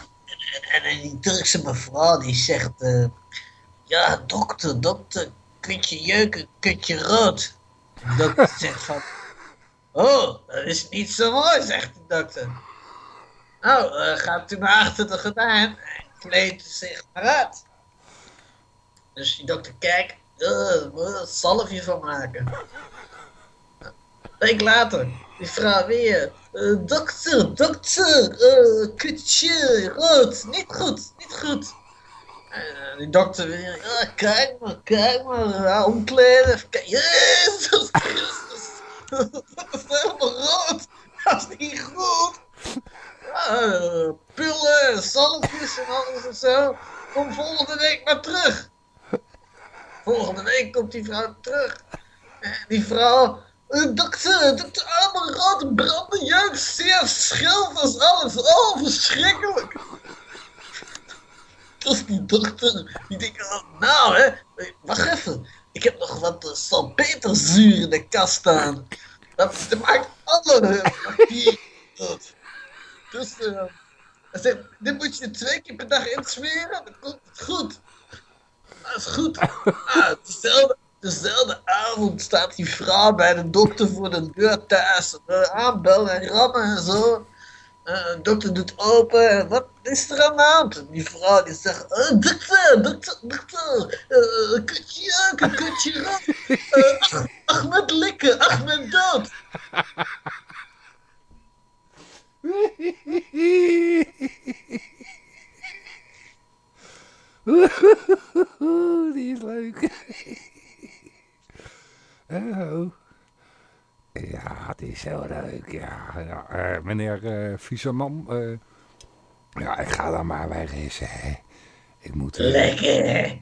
En, en die Turkse mevrouw die zegt, eh, ja dokter, dokter, kutje jeuken, kutje rood. De dokter zegt van, oh, dat is niet zo mooi, zegt de dokter. Nou, eh, gaat u maar achter de gordijn en kleedt zich maar uit. Dus die dokter kijkt, uh, moet van maken. Week later, die vrouw weer. eh, dokter, dokter, eh, kutje, rood, niet goed, niet goed. En die dokter weer, kijk maar, kijk maar, omkleden. Jezus dat is helemaal rood, dat is niet goed. Ja, eh, pillen, salfjes en alles en zo. Kom volgende week maar terug. Volgende week komt die vrouw terug. En die vrouw, eh, dokter, dokter, allemaal rood, branden, jeugd, zeer dat is alles. Oh, verschrikkelijk. Dus die dokter, die denkt, nou hè, eh, wacht even. Ik heb nog wat uh, in de kast staan. Dat, dat maakt alle dood. Dus uh, hij zegt, dit moet je twee keer per dag insmeren, dan komt goed. Dat is goed. Ah, dezelfde, dezelfde avond staat die vrouw bij de dokter voor de deur thuis. Uh, aanbellen en rammen en zo. Uh, de dokter doet open en wat is er aan de hand? Die vrouw die zegt, uh, dokter, dokter, dokter, uh, kutje jeuken, kutje rood. Uh, Ahmed likken, Ahmed dood. die is leuk. Oh. Ja, die is heel leuk, ja. ja uh, meneer uh, uh, ja, ik ga dan maar weg eens, hè. Ik moet... Lekker,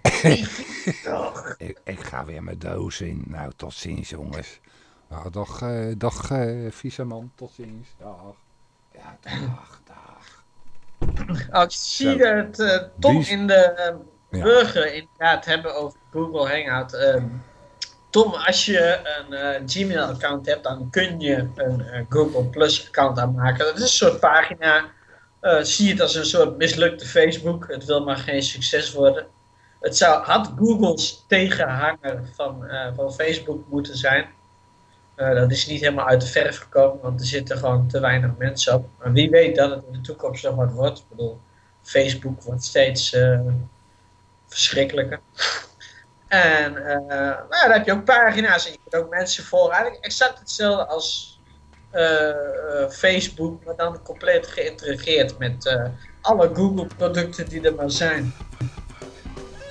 toch. ik, ik, ga weer mijn doos in. Nou, tot ziens, jongens. Nou, dag, dag Vieseman, tot ziens. Dag. Ja, dag, dag. Oh, ik zie dat Tom is... in de burger ja. inderdaad hebben over Google Hangout. Uh, Tom, als je een uh, Gmail-account hebt, dan kun je een Google Plus-account aanmaken. Dat is een soort pagina. Uh, zie het als een soort mislukte Facebook. Het wil maar geen succes worden. Het zou, had Google's tegenhanger van, van Facebook moeten zijn. Dat is niet helemaal uit de verf gekomen, want er zitten gewoon te weinig mensen op. Maar wie weet dat het in de toekomst wat wordt. Ik bedoel, Facebook wordt steeds verschrikkelijker. En uh, nou, dan heb je ook pagina's en je kunt ook mensen volgen. Eigenlijk exact hetzelfde als Facebook, maar dan compleet geïntegreerd met alle Google-producten die er maar zijn.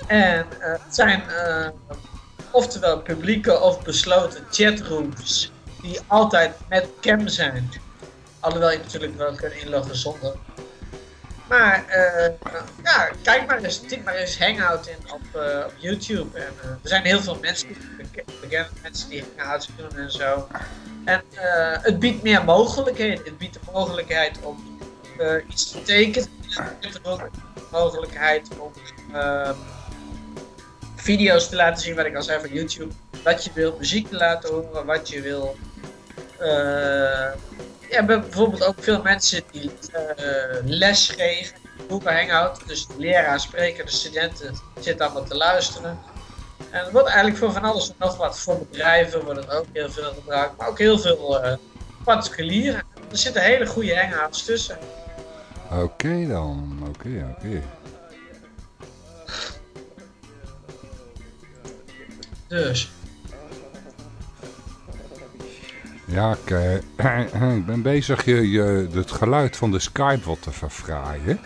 En het zijn oftewel publieke of besloten chatrooms die altijd met cam zijn. Alhoewel je natuurlijk wel kunt inloggen zonder. Maar uh, ja, kijk maar eens, typ maar eens Hangout in op, uh, op YouTube. En, uh, er zijn heel veel mensen, bekende mensen die Hangouts doen en zo. En het biedt meer mogelijkheden. Het biedt de mogelijkheid om iets te tekenen. Het biedt de mogelijkheid om ehm, video's te laten zien, wat ik al zei van YouTube. Wat je wil, muziek te laten horen, wat je wil. Uh, ja, bijvoorbeeld ook veel mensen die uh, les geven. Google Hangout, dus de leraar spreken, de studenten zitten allemaal te luisteren. En het wordt eigenlijk voor van alles en nog wat. Voor bedrijven wordt het ook heel veel gebruikt, maar ook heel veel eh particulieren. Er zitten hele goede hangouts tussen. Oké dan, oké, oké. Dus, Ja, ik, eh, ben bezig je, je, het geluid van de Skype wat te verfraaien.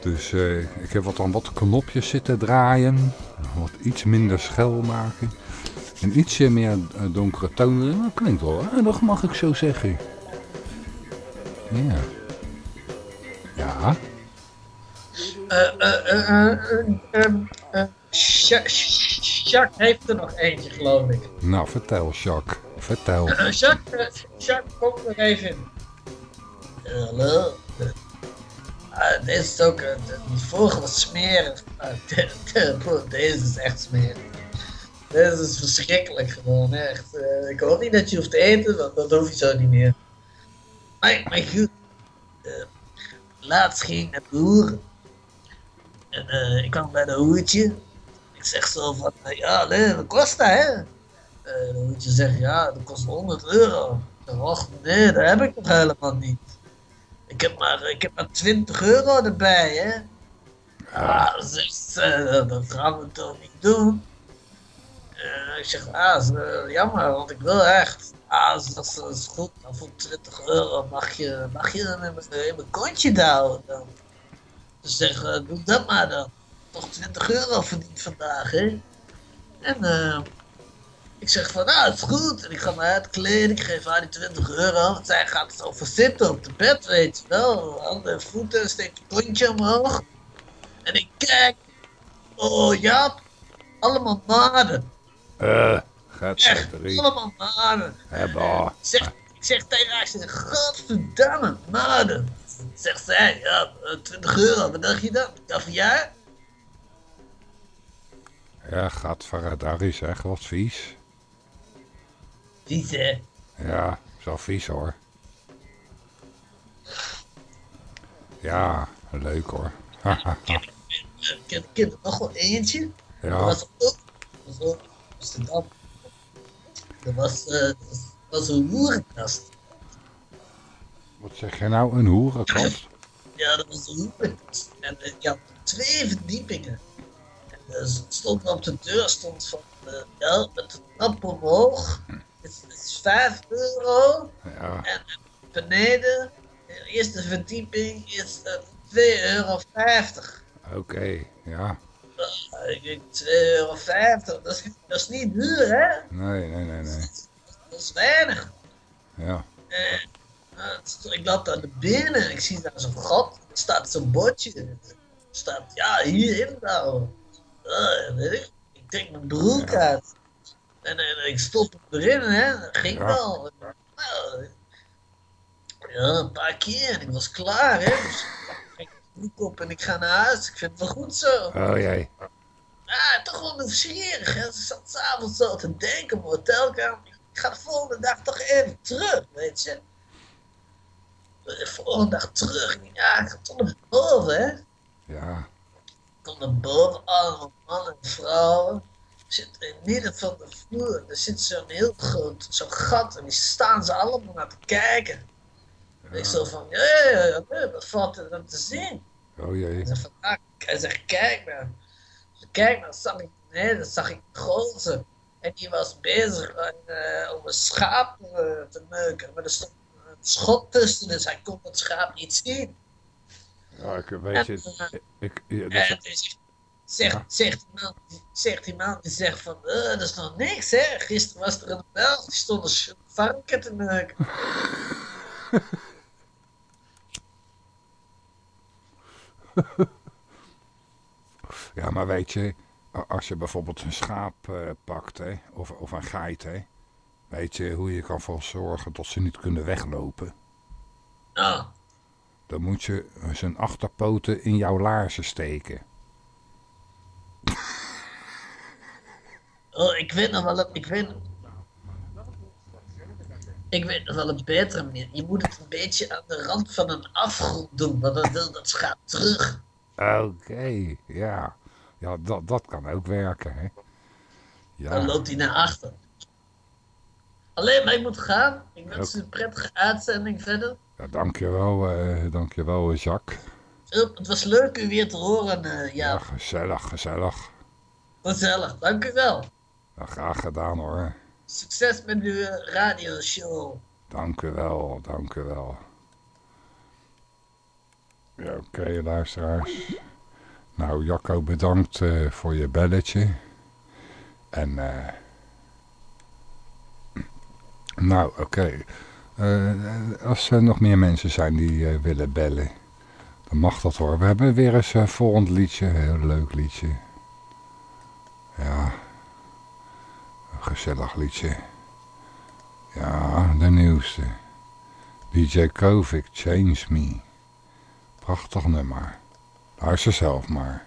Dus eh, ik heb wat aan wat knopjes zitten draaien. Wat iets minder schel maken. En ietsje meer eh, donkere tonen. Dat klinkt wel aardig, mag ik zo zeggen. Ja. Ja. eh eh eh eh eh, eh, Jacques heeft er nog eentje, geloof ik. Nou, vertel Jacques. Vertel. Eh, Jacques, eh, Jacques, kom er even in. Hallo? Ah, deze is ook, eh, die vorige was smerig. Ah, de- de- Deze is echt smerig. Deze is verschrikkelijk gewoon, echt. Eh, ik hoop niet dat je hoeft te eten, want dat hoef je zo niet meer. Maar, maar goed, eh, laatst ging ik naar de hoeren. En eh, ik kwam bij de hoertje. Ik zeg zo van, eh, ja, nee, wat kost dat, hè? Eh, de hoertje zegt, ja, dat kost 100 euro. Och, nee, dat heb ik nog helemaal niet. Ik heb maar, ik heb maar 20 euro erbij, hè? Ah, ze, dat gaan we toch niet doen? Eh, ik zeg, ah, jammer, want ik wil echt. Ah, dat is, goed, dan voor 20 euro mag je, mag je dan in mijn, in mijn kontje douwen dan. Dus zeg, eh, doe dat maar dan. Toch 20 euro verdiend vandaag, hè? En eh, ik zeg van, nou, het is goed. En ik ga me uitkleden, ik geef haar die 20 euro. Want zij gaat over zitten op de bed, weet je wel. Handen en voeten, steekt je kontje omhoog. En ik kijk, oh Jaap, allemaal maden. Eh, gaat Echt, erin. allemaal maden. Hebba. Ik zeg, ik zeg tegen haar, ik zeg, godverdamme, maden. Zegt zij, ja, eh, 20 euro, wat dacht je dan? Caviar? Ja, gaat daar is echt wat vies. Die zei, Ja, zo vies hoor. Ja, leuk hoor. Ik er nog wel eentje. Dat ja, was ook, dat was ook Amsterdam. Dat was, eh, dat was, dat was een hoerenkast. wat zeg je nou? Een hoerenkast? Ja, dat was een hoerenkast. En eh, die had twee verdiepingen. En eh, stond op de deur stond van, eh, ja, met de trap omhoog. Het is, het is 5 euro. Ja, En beneden, de eerste verdieping, is uh, 2,50 euro. oké. Ja, Uh, ik denk 2,50 euro, dat is, dat is niet duur, hè? nee, nee, nee, nee. Dat is weinig. Ja, Eh, uh, ik loop daar naar binnen en ik zie daar zo'n gat. Er staat zo'n bordje. Er staat, ja, hierin nou. Uh, weet ik. Ik trek mijn broek uit. En, en ik stop erin, hè. Dat ging Ja. wel. Nou, ja, een paar keer en ik was klaar, hè. Dus ik broek op en ik ga naar huis. Ik vind het wel goed zo. Oh jee. Ja, toch wel nieuwsgierig. Hè? Ze zat s'avonds zo te denken op mijn hotelkamer. Ik ga de volgende dag toch even terug, weet je. De volgende dag terug. Ja, ik ga toch naar boven, hè. ja, Ik kom naar boven, allemaal mannen en vrouwen. Zitten in het midden van de vloer. Er zit zo'n heel groot zo'n gat. En die staan ze allemaal naar te kijken. En ik zo van, ja, ja, ja, ja, wat valt er dan te zien? oh jee. Hij zegt, ah, hij zegt, kijk nou. Dus kijk nou, zag ik beneden, zag ik een gozer. En die was bezig eh, om een schaap eh, te neuken. Maar er stond een schot tussen, dus hij kon het schaap niet zien. Ja, ik weet En, je. eh, Ik, ja, dat en is- dus zegt, Ja. zegt, die man, zegt die man, die zegt van, eh, dat is nog niks hè. Gisteren was er een bel, die stond een varken te neuken. Ja, maar weet je, als je bijvoorbeeld een schaap eh, pakt, hè, of, of een geit, hè, weet je hoe je kan voor zorgen dat ze niet kunnen weglopen? Nou, Dan moet je zijn achterpoten in jouw laarzen steken. Oh, ik weet nog wel een, ik weet, ik weet nog wel een betere manier. Je moet het een beetje aan de rand van een afgrond doen, want dan wil dat schaap terug. Oké, ja. Ja, dat, dat kan ook werken, hè. Dan Ja, loopt hij naar achter. Alleen maar ik moet gaan. Ik wens u een prettige uitzending verder. ja dankjewel, eh dankjewel Jacques. Het was leuk u weer te horen. eh, Ja, ja, gezellig, gezellig. gezellig. Dank u wel. Ja, graag gedaan hoor. Succes met uw eh, radioshow. Dank u wel, dank u wel. Ja, oké, luisteraars. Nou, Jacco, bedankt eh, voor je belletje. En, eh. nou, oké. Als er nog meer mensen zijn die willen bellen, dan mag dat hoor. We hebben weer eens een volgend liedje, heel leuk liedje. Ja, een gezellig liedje. Ja, de nieuwste. DJ Kovic, Change Me. Prachtig nummer. Luister zelf maar.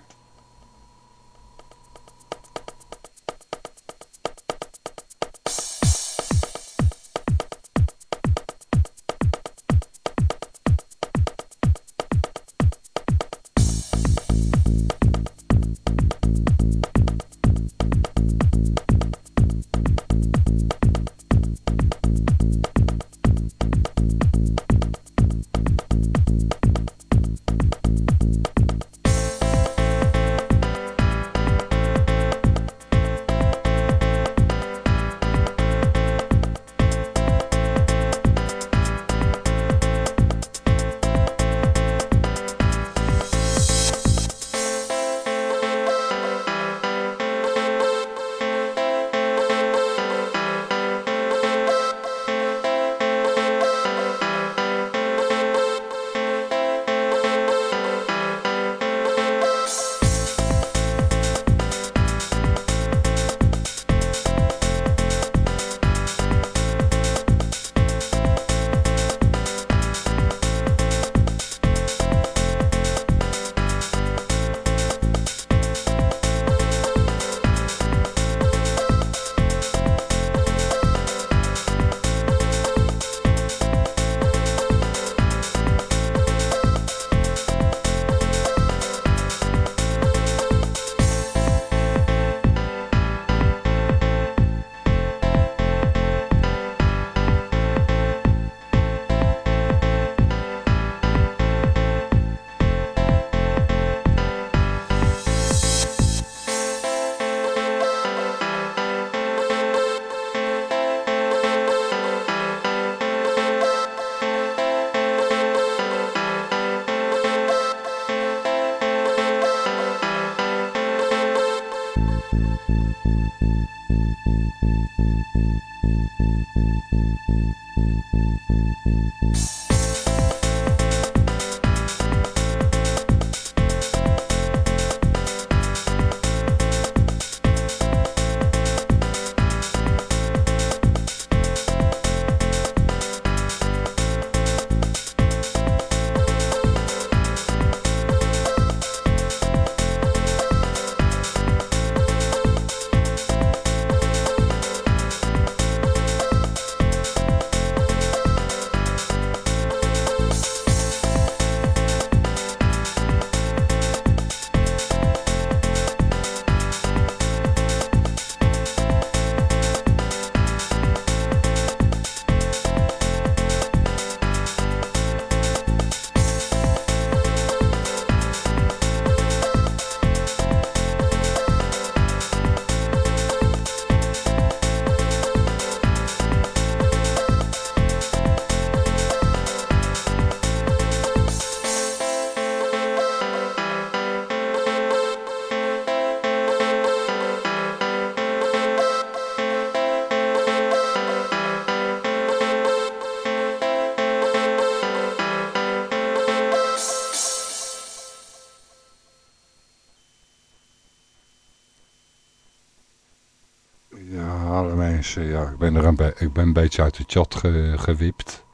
Mensen, ja, ik ben, er een, ik ben beetje uit de chat ge- gewipt.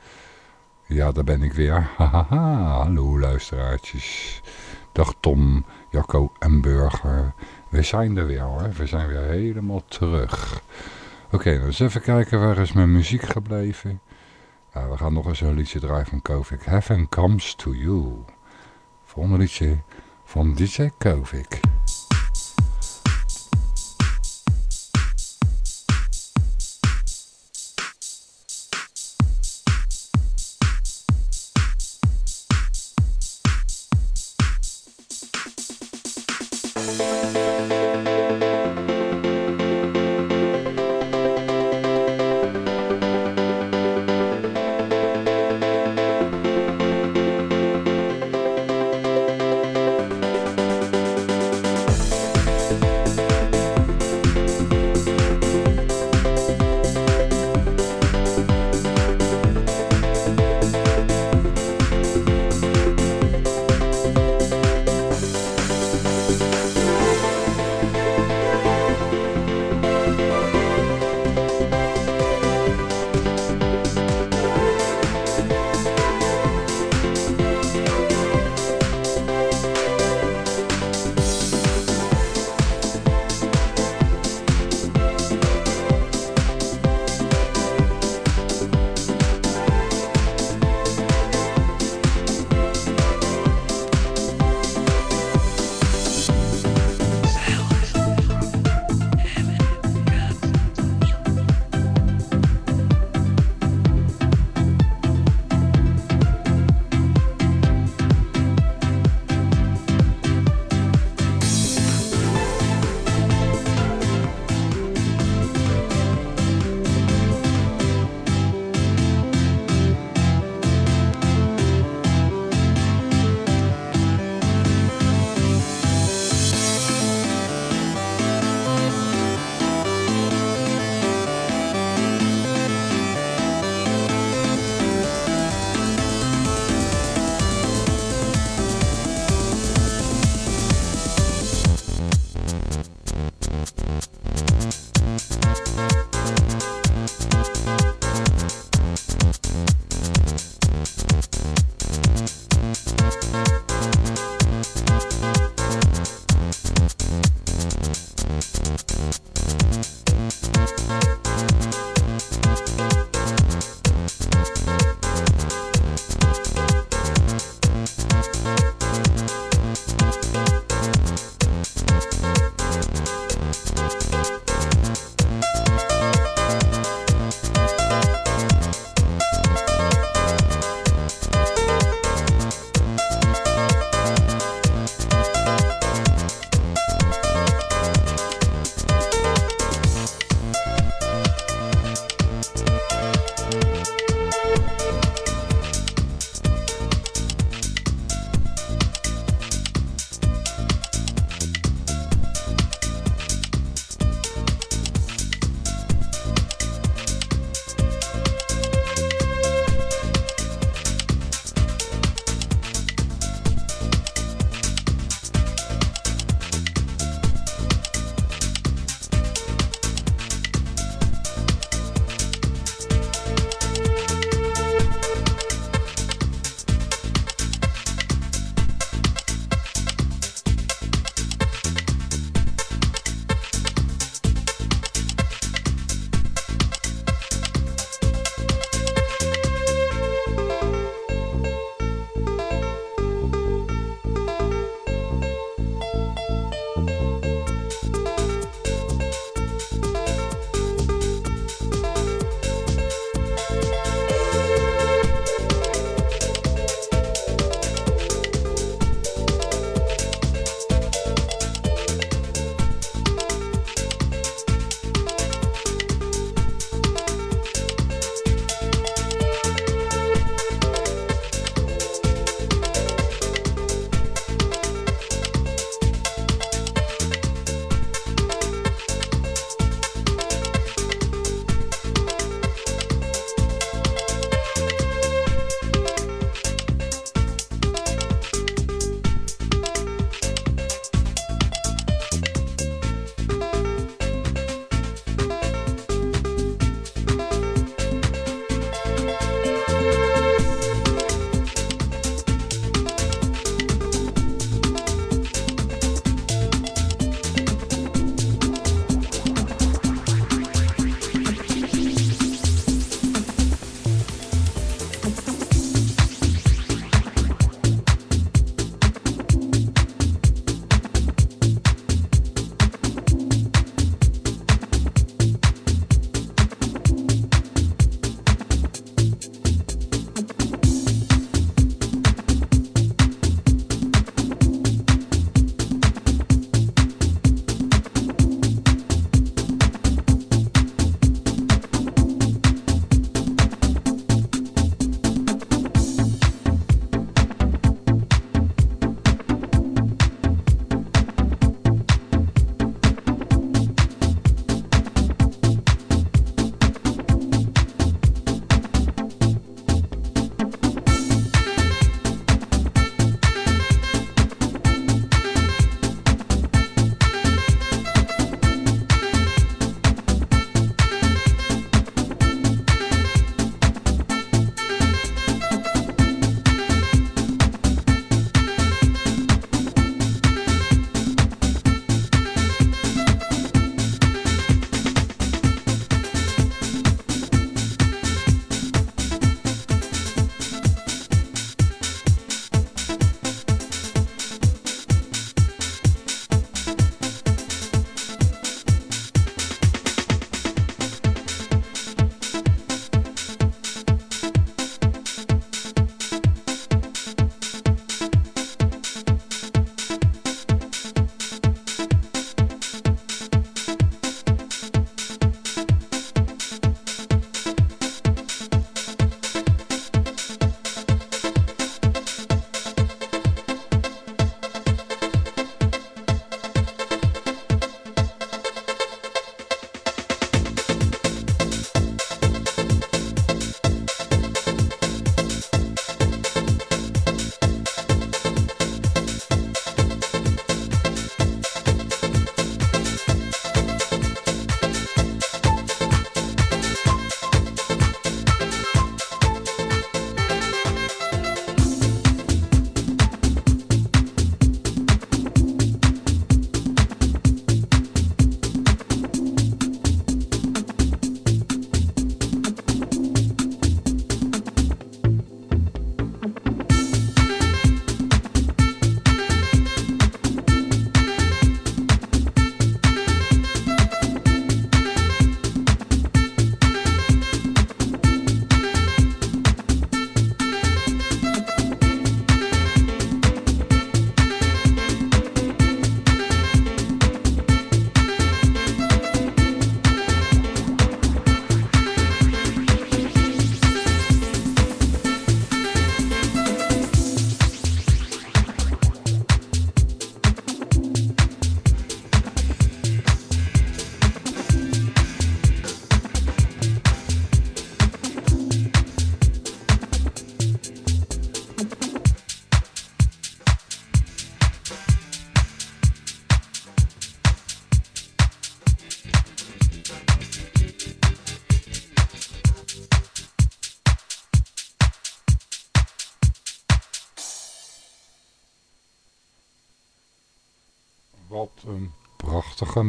Ja, daar ben ik weer. Hallo luisteraartjes. Dag Tom, Jacco en Burger. We zijn er weer hoor, we zijn weer helemaal terug. Oké, nou eens even kijken, waar is mijn muziek gebleven? We gaan nog eens een liedje draaien van Kovic. Heaven Comes to You. Volgende liedje van DJ Kovic.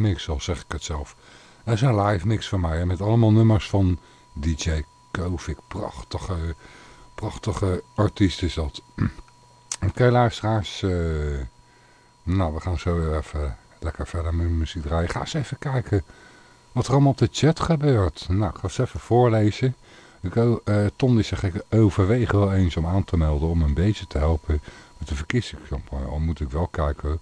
Mix, al zeg ik het zelf. Dat is een live mix van mij, met allemaal nummers van DJ Kovic. Prachtige, prachtige artiest is dat. Oké, luisteraars. eh, nou, we gaan zo weer even lekker verder met muziek draaien. Ga eens even kijken wat er allemaal op de chat gebeurt. Nou, ik ga eens even voorlezen. Ik, eh, Tom die zegt, ik overweeg wel eens om aan te melden om een beetje te helpen met de verkiezingscampagne. Al moet ik wel kijken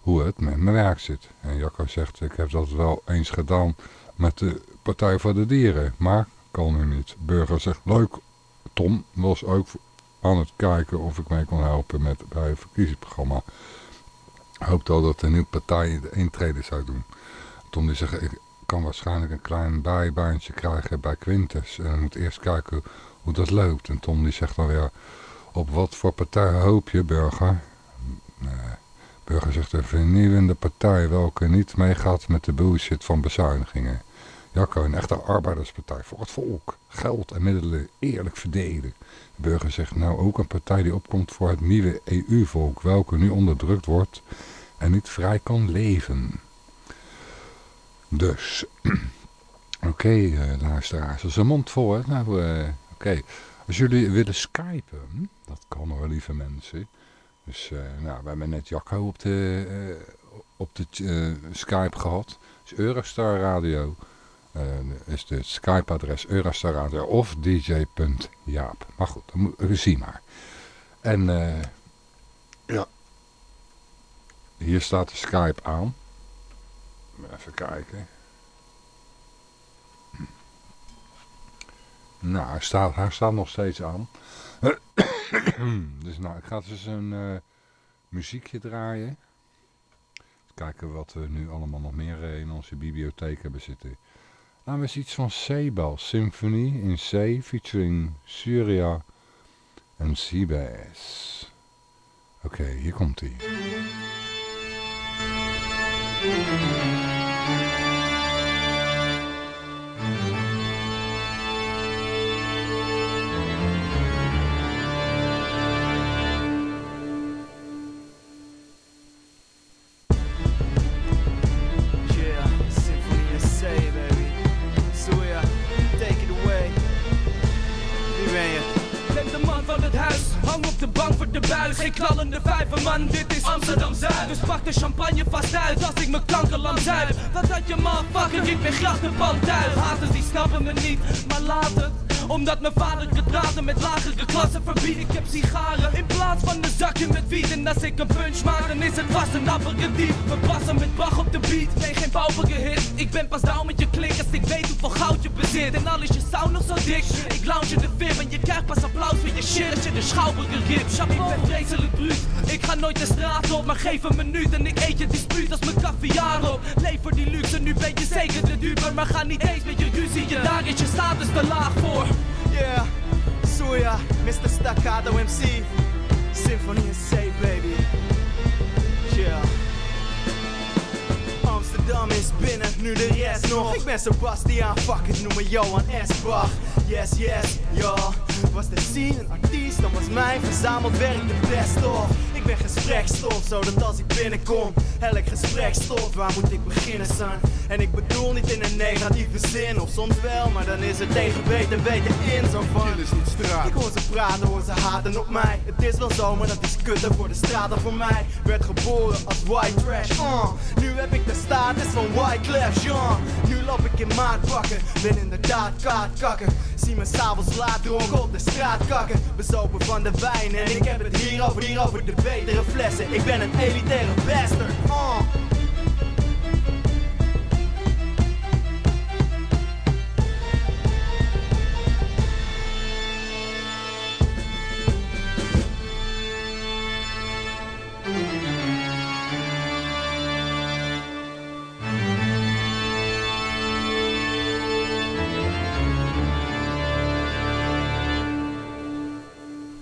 hoe het met mijn werk zit. En Jacco zegt, ik heb dat wel eens gedaan met de Partij voor de Dieren, maar kan nu niet. Burger zegt, leuk, Tom was ook aan het kijken of ik mee kon helpen met, bij het verkiezingsprogramma. Hoopte al dat de nieuwe partij de intrede zou doen. Tom die zegt, ik kan waarschijnlijk een klein bijbaantje krijgen bij Quintus. En ik moet eerst kijken hoe dat loopt. En Tom die zegt dan weer, op wat voor partij hoop je, Burger? Burger zegt een vernieuwende partij welke niet meegaat met de bullshit van bezuinigingen. Jacco, een echte arbeiderspartij voor het volk. Geld en middelen eerlijk verdelen. De burger zegt nou ook een partij die opkomt voor het nieuwe EU-volk, welke nu onderdrukt wordt en niet vrij kan leven. Dus, oké eh, luisteraars, dat is een mond vol. Nou, eh, oké, als jullie willen skypen, dat kan hoor lieve mensen. Dus, eh, nou, we hebben net Jacco op de, eh, op de eh, Skype gehad. Dus Eurostar Radio is het Skype-adres Eurostar Radio of dj.jaap. Maar goed, dan moet, we zien maar. En ja, hier staat de Skype aan. Even kijken. Nou, hij staat, hij staat nog steeds aan. dus nou, ik ga dus een eh, muziekje draaien. Kijken wat we nu allemaal nog meer eh, in onze bibliotheek hebben zitten. Nou, we eens iets van Sebal Symphony in C featuring Syria en Seabass. Oké, hier komt hij. De buis. Geen knallende vijverman, dit is Amsterdam Zuid. Dus pak de champagne vast uit als ik mijn kankerlam zuip. Wat had je motherfucker, ik ben grachtenpand thuis. Haters die snappen me niet, maar laat het. Omdat mijn vader praten met lagere klassen verbied. Ik heb sigaren in plaats van een zakje met wiet. En als ik een punch maak dan is het vast een aperitief We passen met Bach op de beat, geen bouwige hit. Ik ben pas down met je klink als ik weet hoeveel goud je bezit. En al is je sound nog zo dik. Ik lounge in de VIP en je krijgt pas applaus voor je shit. Als je de schouwburger ript Chapeau. Ik ben vreselijk bruut. Ik ga nooit de straat op, maar geef een minuut En ik eet je dispuut als mijn caviar op. Lever die luxe, nu ben je zeker de dupe Maar ga niet eens met je ruzie, je daar is je status te laag voor Yeah, Surya, Mr. Staccato MC. Symphony in C, baby. Yeah. Amsterdam is binnen, nu de rest nog. Ik ben Sebastiaan, fuck it, noem me Johan Esbach. Yes, yes, ja. Was de scene een artiest, dan was mijn verzameld werk de best of. Ik ben gesprekstof, zodat als ik binnenkom, elk gesprekstof. Waar moet ik beginnen, son? En ik bedoel niet in een negatieve zin, of soms wel, maar dan is het tegen beter weten in. Zo van, is niet straat. Ik hoor ze praten, hoor ze haten op mij. Het is wel zo, maar dat is kutter voor de straten voor mij. Werd geboren als white trash, uh. Nu heb ik de status van white clash, Jean. Nu loop ik in maatpakken, ben inderdaad kaartkakker. Zie me s'avonds laat dronken op de straat kakken. Bezopen van de wijn en ik heb het hier over, hier over de betere flessen. Ik ben een elitaire bastard, uh.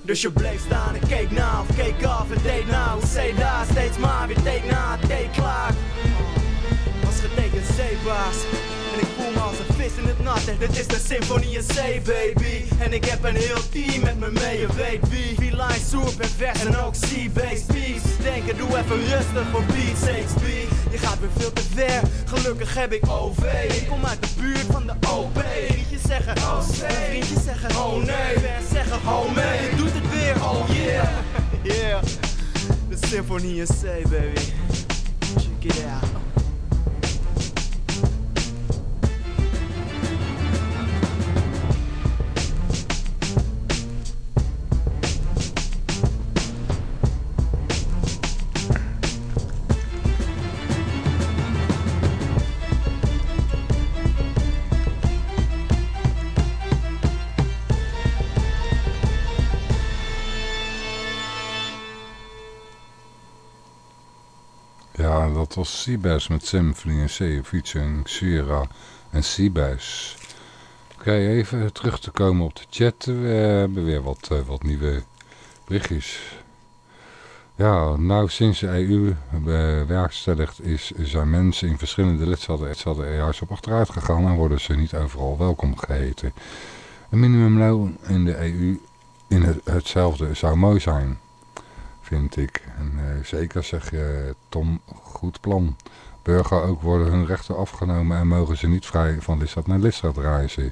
Dus je bleef staan en keek na of keek af en deed na. Hoe zee daar steeds maar weer take na, take klaar. Was getekend zeebaas. En ik voel me vis in het natte. Dit is de symfonie in C, baby. En ik heb een heel team met me mee, je weet wie. V-Line, Soer, Pervers en ook C-Base Peace. Denken, doe even rustig voor Beats HB. Je gaat weer veel te ver, gelukkig heb ik OV. Ik kom uit de buurt van de OP. Vriendjes zeggen, oh nee. Vriendjes zeggen, oh nee. Fans zeggen, oh nee. Je doet het weer, oh yeah. yeah. De symfonie in C, baby. Check it out. Seabass met Symphony en C, featuring Sierra en Seabass. Oké, even terug te komen op de chat. We hebben weer wat, eh, wat nieuwe berichtjes. Ja, nou sinds de EU bewerkstelligd is, zijn mensen in verschillende lidstaten er juist op achteruit gegaan en worden ze niet overal welkom geheten. Een minimumloon in de EU in het, hetzelfde zou mooi zijn, vind ik. En eh, zeker zeg je Tom, goed plan. Burger ook worden hun rechten afgenomen en mogen ze niet vrij van lidstaat naar lidstaat reizen.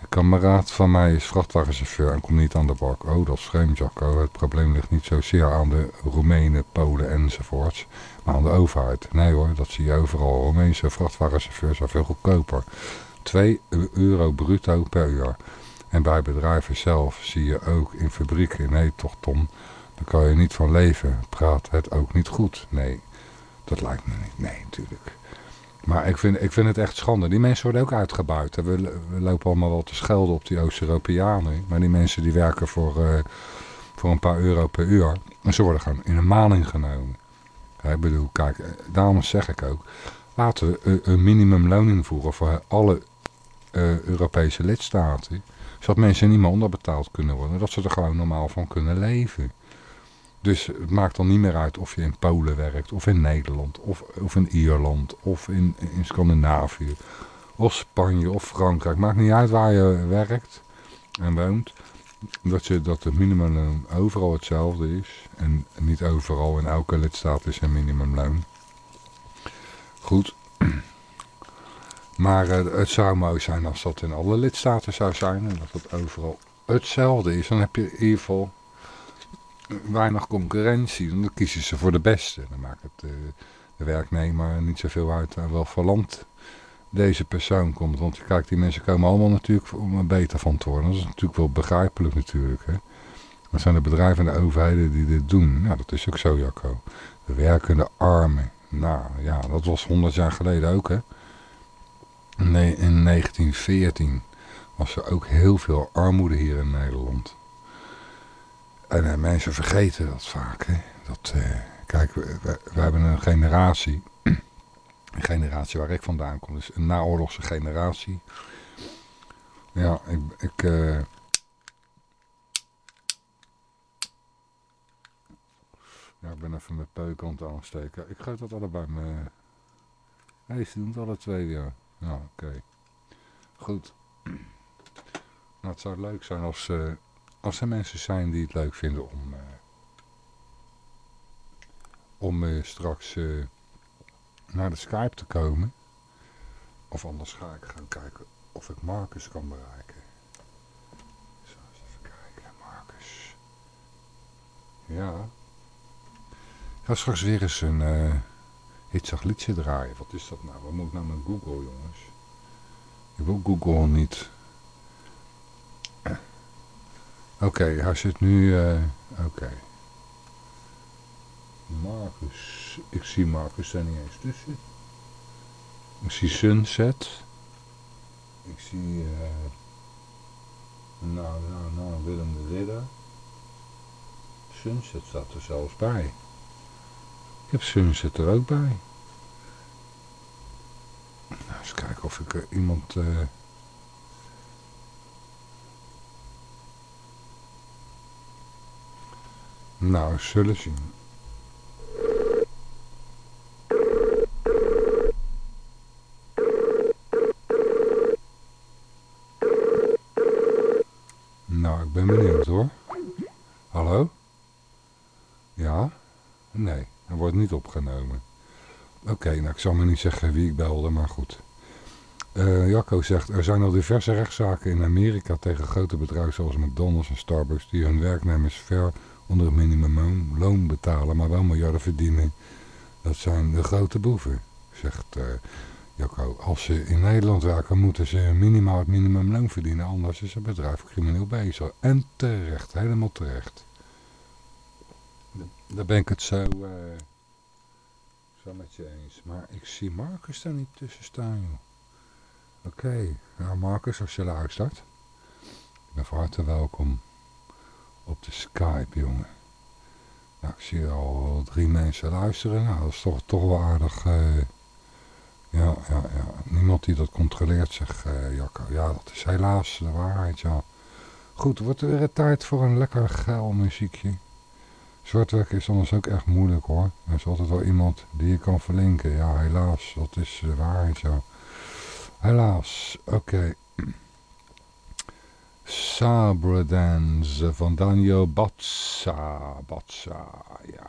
Een kameraad van mij is vrachtwagenchauffeur en komt niet aan de bak. Oh, dat is vreemd, Jacco. Het probleem ligt niet zozeer aan de Roemenen, Polen enzovoorts, maar aan de overheid. Nee hoor, dat zie je overal. Roemeense vrachtwagenchauffeurs zijn veel goedkoper. 2 euro bruto per uur. En bij bedrijven zelf zie je ook in fabrieken, nee toch Tom, daar kan je niet van leven. Praat het ook niet goed? Nee, dat lijkt me niet. Nee, natuurlijk. Maar ik vind, ik vind het echt schande. Die mensen worden ook uitgebuit. We, lopen allemaal wel te schelden op die Oost-Europeanen. Maar die mensen die werken voor, uh, voor een paar euro per uur. En ze worden gewoon in een maling genomen. Ik bedoel, kijk, daarom zeg ik ook. Laten we een, minimumloon invoeren voor alle uh, Europese lidstaten. Zodat mensen niet meer onderbetaald kunnen worden. Dat ze er gewoon normaal van kunnen leven. Dus het maakt dan niet meer uit of je in Polen werkt, of in Nederland, of, of in Ierland, of in, in Scandinavië, of Spanje, of Frankrijk. Maakt niet uit waar je werkt en woont. Dat, je, dat het minimumloon overal hetzelfde is. En niet overal in elke lidstaat is een minimumloon. Goed. Maar uh, het zou mooi zijn als dat in alle lidstaten zou zijn. En dat het overal hetzelfde is. Dan heb je in ieder geval weinig concurrentie. Dan kiezen ze voor de beste. Dan maakt het uh, de werknemer niet zoveel uit wel voor deze persoon komt. Want kijk, die mensen komen allemaal natuurlijk om er beter van te worden. Dat is natuurlijk wel begrijpelijk natuurlijk. Hè? Zijn de bedrijven en de overheden die dit doen. Ja, dat is ook zo, Jacco. De werkende armen. Nou ja, dat was 100 jaar geleden ook, hè. Nee, in 1914 was er ook heel veel armoede hier in Nederland. En uh, mensen vergeten dat vaak. Hè? Dat, uh, kijk, we, we, hebben een generatie. Een generatie waar ik vandaan kom. Dus een naoorlogse generatie. Ja, ik... ik uh, ja, ik ben even mijn peuk aan het aansteken. Ik ga dat allebei me... Nee, ze doen het alle twee weer. Ja, oké. Goed. Nou, het zou leuk zijn als... Als er mensen zijn die het leuk vinden om, uh, om uh, straks uh, naar de Skype te komen. Of anders ga ik gaan kijken of ik Marcus kan bereiken. Zo, eens even kijken, Marcus. Ja. Ik ga straks weer eens een uh, hitsig draaien. Wat is dat nou? Wat moet ik nou met Google, jongens? Ik wil Google niet... Oké, okay, hij zit nu... Uh, Oké. Marcus. Ik zie Marcus er niet eens tussen. Ik zie Sunset. Ik zie... Uh, nou, nou, nou, Willem de Ridder. Sunset staat er zelfs bij. Ik heb Sunset er ook bij. Nou, eens kijken of ik er iemand... Uh, Nou, zullen zien. Nou, ik ben benieuwd hoor. Hallo? Ja? Nee, er wordt niet opgenomen. Oké, nou ik zal me niet zeggen wie ik belde, maar goed. Eh, Jacco zegt, er zijn al diverse rechtszaken in Amerika tegen grote bedrijven zoals McDonald's en Starbucks die hun werknemers ver onder het minimumloon betalen, maar wel miljarden verdienen. Dat zijn de grote boeven, zegt Jacco. Als ze in Nederland werken, moeten ze minimaal het minimumloon verdienen, anders is het bedrijf crimineel bezig. En terecht, helemaal terecht. Daar ben ik het zo, eh, zo met je eens. Maar ik zie Marcus daar niet tussen staan, joh. Oké, nou Marcus, als je luistert. Ik ben van harte welkom op de Skype, jongen. Nou, ik zie al drie mensen luisteren. Nou, dat is toch, toch wel aardig. eh, ja, ja, ja. Niemand die dat controleert, zegt eh Jacco. Ja, dat is helaas de waarheid, ja. Goed, wordt er weer tijd voor een lekker geil muziekje. Zwartwerk is anders ook echt moeilijk hoor. Er is altijd wel iemand die je kan verlinken. Ja, helaas, dat is de waarheid, ja. Helaas, oké. Sabre Dance van Daniel Batsa. Batsa, ja.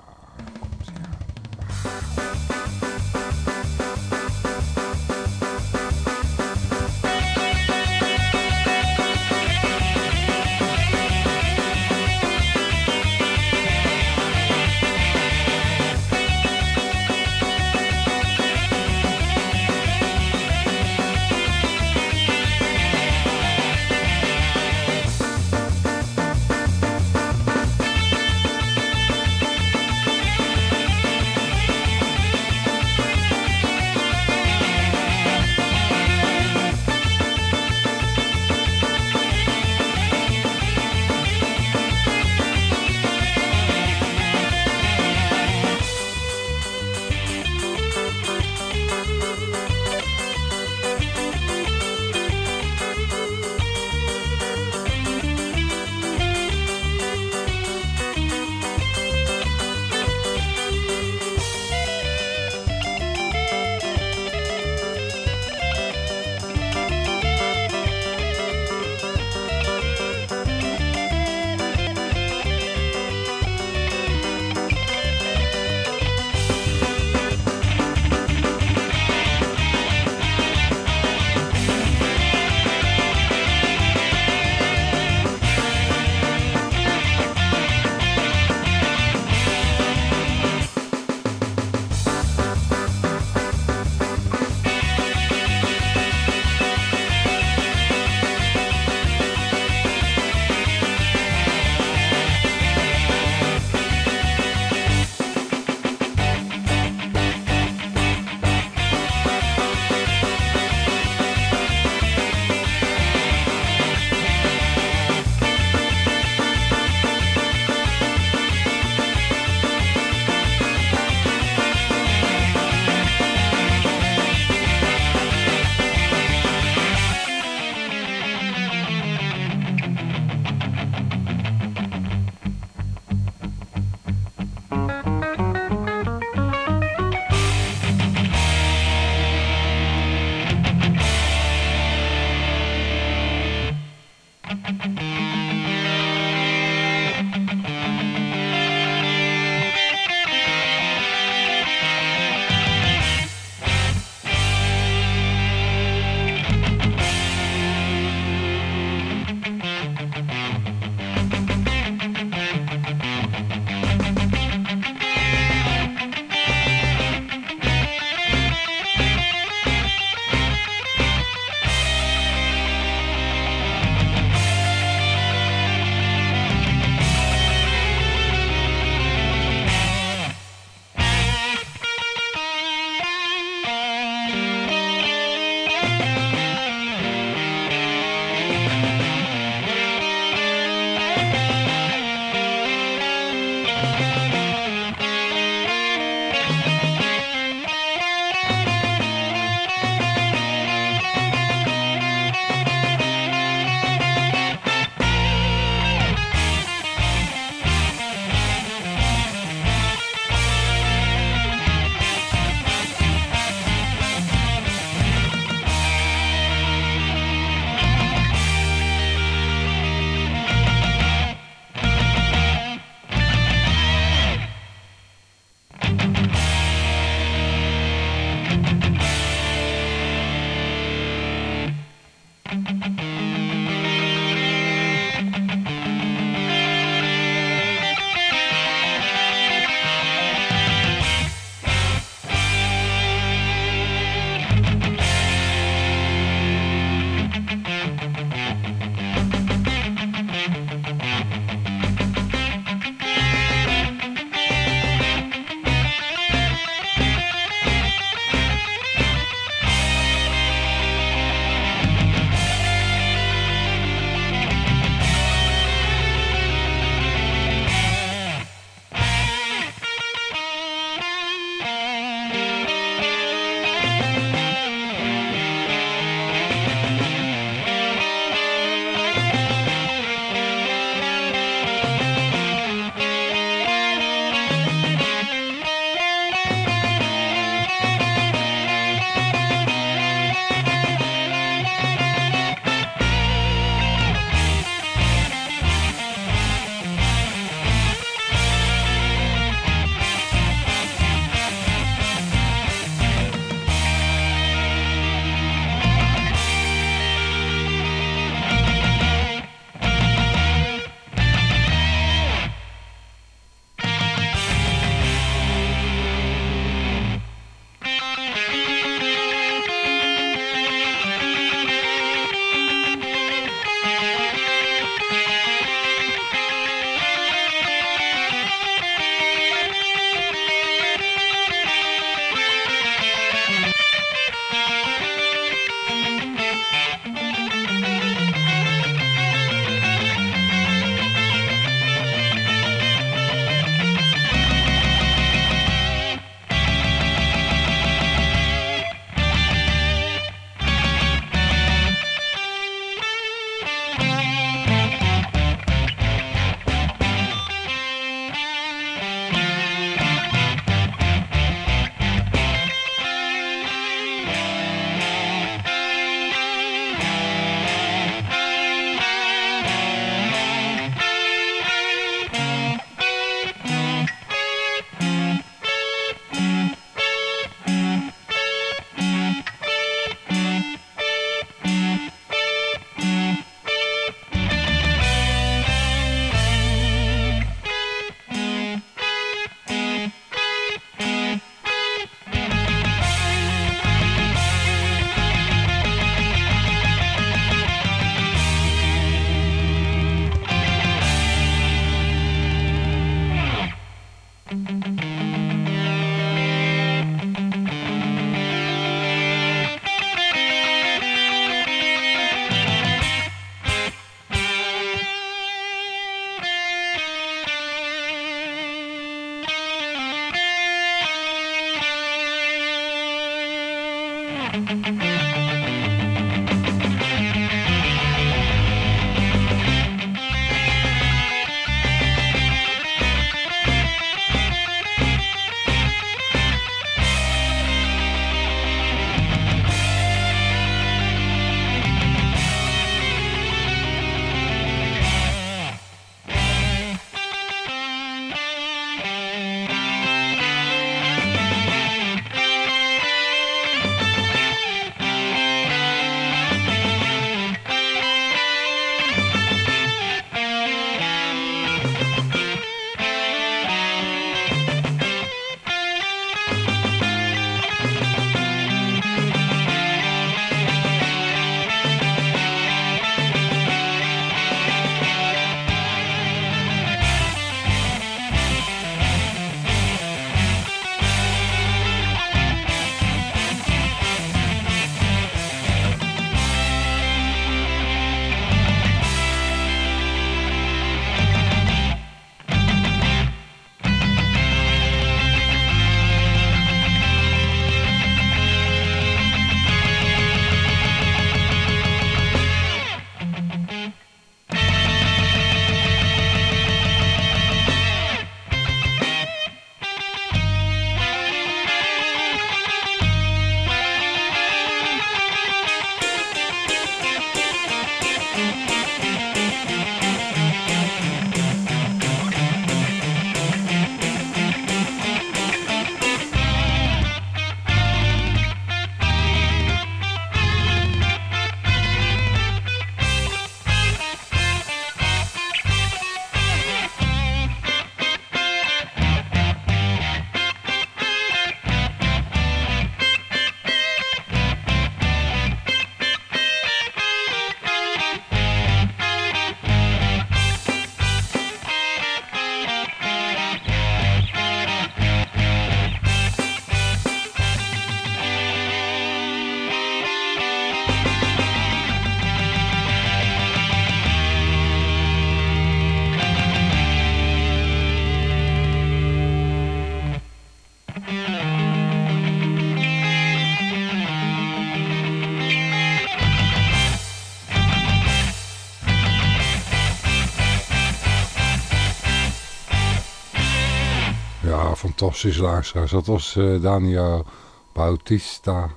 Dat was Daniel Bautista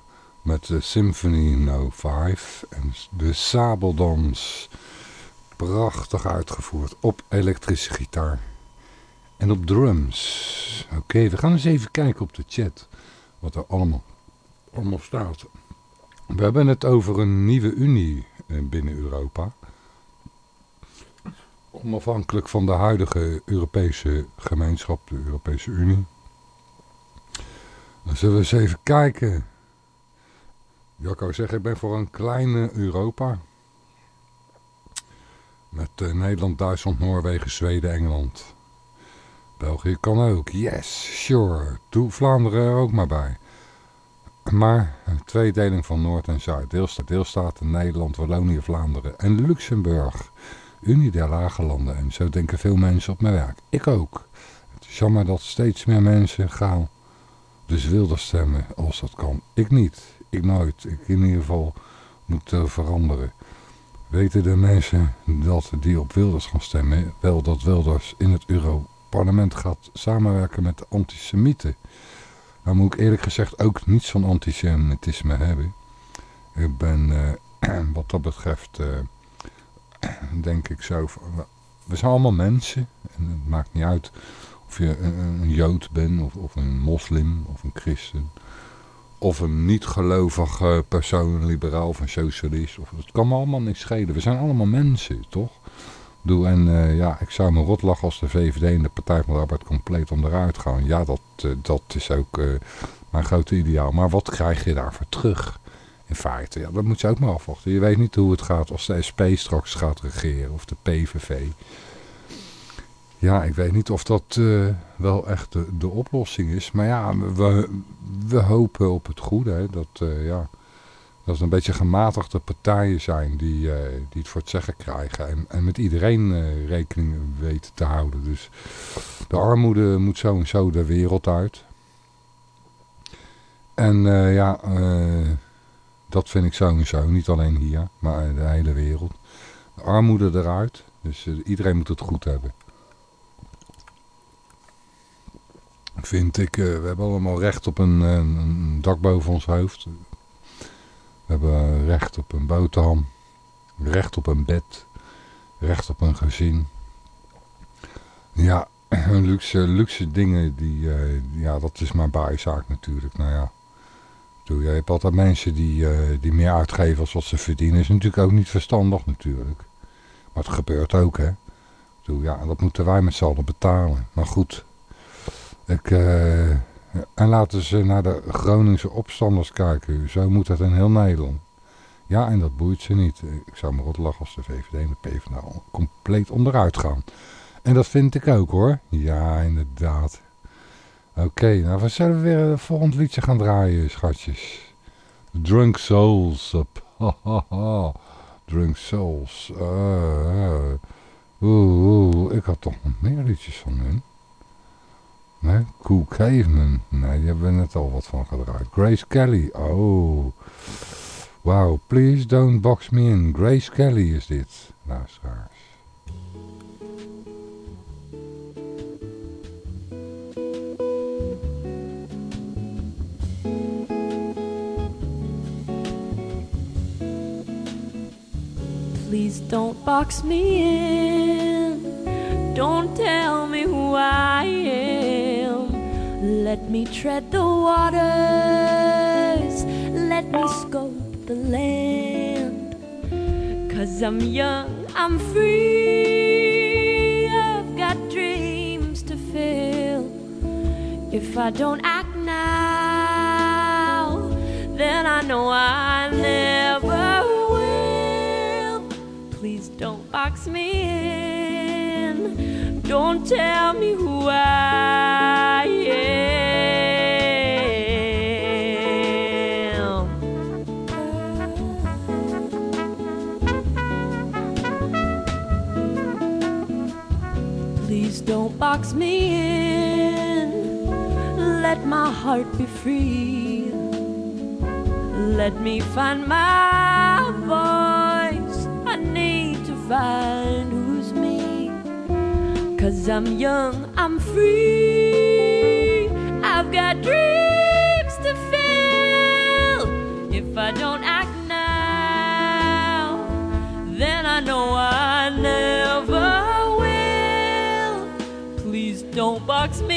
met de Symphony No 5 en de Sabeldans. Prachtig uitgevoerd op elektrische gitaar en op drums. Oké, we gaan eens even kijken op de chat wat er allemaal, allemaal staat. We hebben het over een nieuwe unie binnen Europa. Onafhankelijk van de huidige Europese gemeenschap, de Europese Unie. Zullen we eens even kijken. Jacco zegt, ik ben voor een kleine Europa. Met uh, Nederland, Duitsland, Noorwegen, Zweden, Engeland. België kan ook. Yes, sure. Doe Vlaanderen er ook maar bij. Maar een tweedeling van Noord en Zuid. Deelstaat, deelstaten Nederland, Wallonië, Vlaanderen en Luxemburg. Unie der Lage Landen. En zo denken veel mensen op mijn werk. Ik ook. Het is jammer dat steeds meer mensen gaan dus wilde stemmen als dat kan. Ik niet. Ik nooit. Ik in ieder geval moet uh, veranderen. Weten de mensen dat die op Wilders gaan stemmen, wel dat Wilders in het Europarlement gaat samenwerken met de antisemieten. Nou moet ik eerlijk gezegd ook niets van antisemitisme hebben. Ik ben uh, wat dat betreft... Uh, denk ik zo. We zijn allemaal mensen. En het maakt niet uit of je een, jood bent, of, of, een moslim, of een christen. Of een niet-gelovige persoon, een liberaal of een socialist. Of, het kan me allemaal niks schelen. We zijn allemaal mensen, toch? Doe, en uh, ja, ik zou me rot lachen als de VVD en de Partij van de Arbeid compleet onderuit gaan. Ja, dat, uh, dat is ook uh, mijn grote ideaal. Maar wat krijg je daarvoor terug? In feite, ja, dat moet je ook maar afwachten. Je weet niet hoe het gaat als de SP straks gaat regeren of de PVV. Ja, ik weet niet of dat uh, wel echt de, oplossing is. Maar ja, we, we hopen op het goede. Hè, dat, uh, ja, dat het een beetje gematigde partijen zijn die, uh, die het voor het zeggen krijgen. En, en met iedereen rekening weten te houden. Dus de armoede moet zo en zo de wereld uit. En ja... Dat vind ik sowieso. Niet alleen hier, maar de hele wereld. De armoede eruit. Dus eh, iedereen moet het goed hebben. Vind ik, eh, we hebben allemaal recht op een, dak boven ons hoofd. We hebben recht op een boterham. Recht op een bed. Recht op een gezin. Ja, luxe, luxe dingen, die, eh, ja, dat is maar bijzaak natuurlijk. Nou ja, je hebt altijd mensen die, eh, die meer uitgeven als wat ze verdienen. is natuurlijk ook niet verstandig natuurlijk. Maar het gebeurt ook, hè. Bedoel, ja, dat moeten wij met z'n allen betalen. Maar goed, ik, eh, en laten ze naar de Groningse opstanders kijken. Zo moet het in heel Nederland. Ja, en dat boeit ze niet. Ik zou me rot lachen als de VVD en de PvdA compleet onderuit gaan. En dat vind ik ook hoor. Ja, inderdaad. Oké, nou we zullen we weer een volgend liedje gaan draaien, schatjes. Drunk Souls up. Drunk Souls. Uh, uh. Oeh, oeh, ik had toch nog meer liedjes van hun. Nee, Cool Caveman. Nee, die hebben we net al wat van gedraaid. Grace Kelly. Oh. Wow, please don't box me in. Grace Kelly is dit, luisteraars. Please don't box me in. Don't tell me who I am. Let me tread the waters. Let me scope the land. Cause I'm young, I'm free. I've got dreams to fill. If I don't act now, then I know I never will. Please don't box me in. Don't tell me who I am. Please don't box me in. Let my heart be free. Let me find my voice. I need to find. Cause I'm young, I'm free. I've got dreams to fill. If I don't act now, then I know I never will. Please don't box me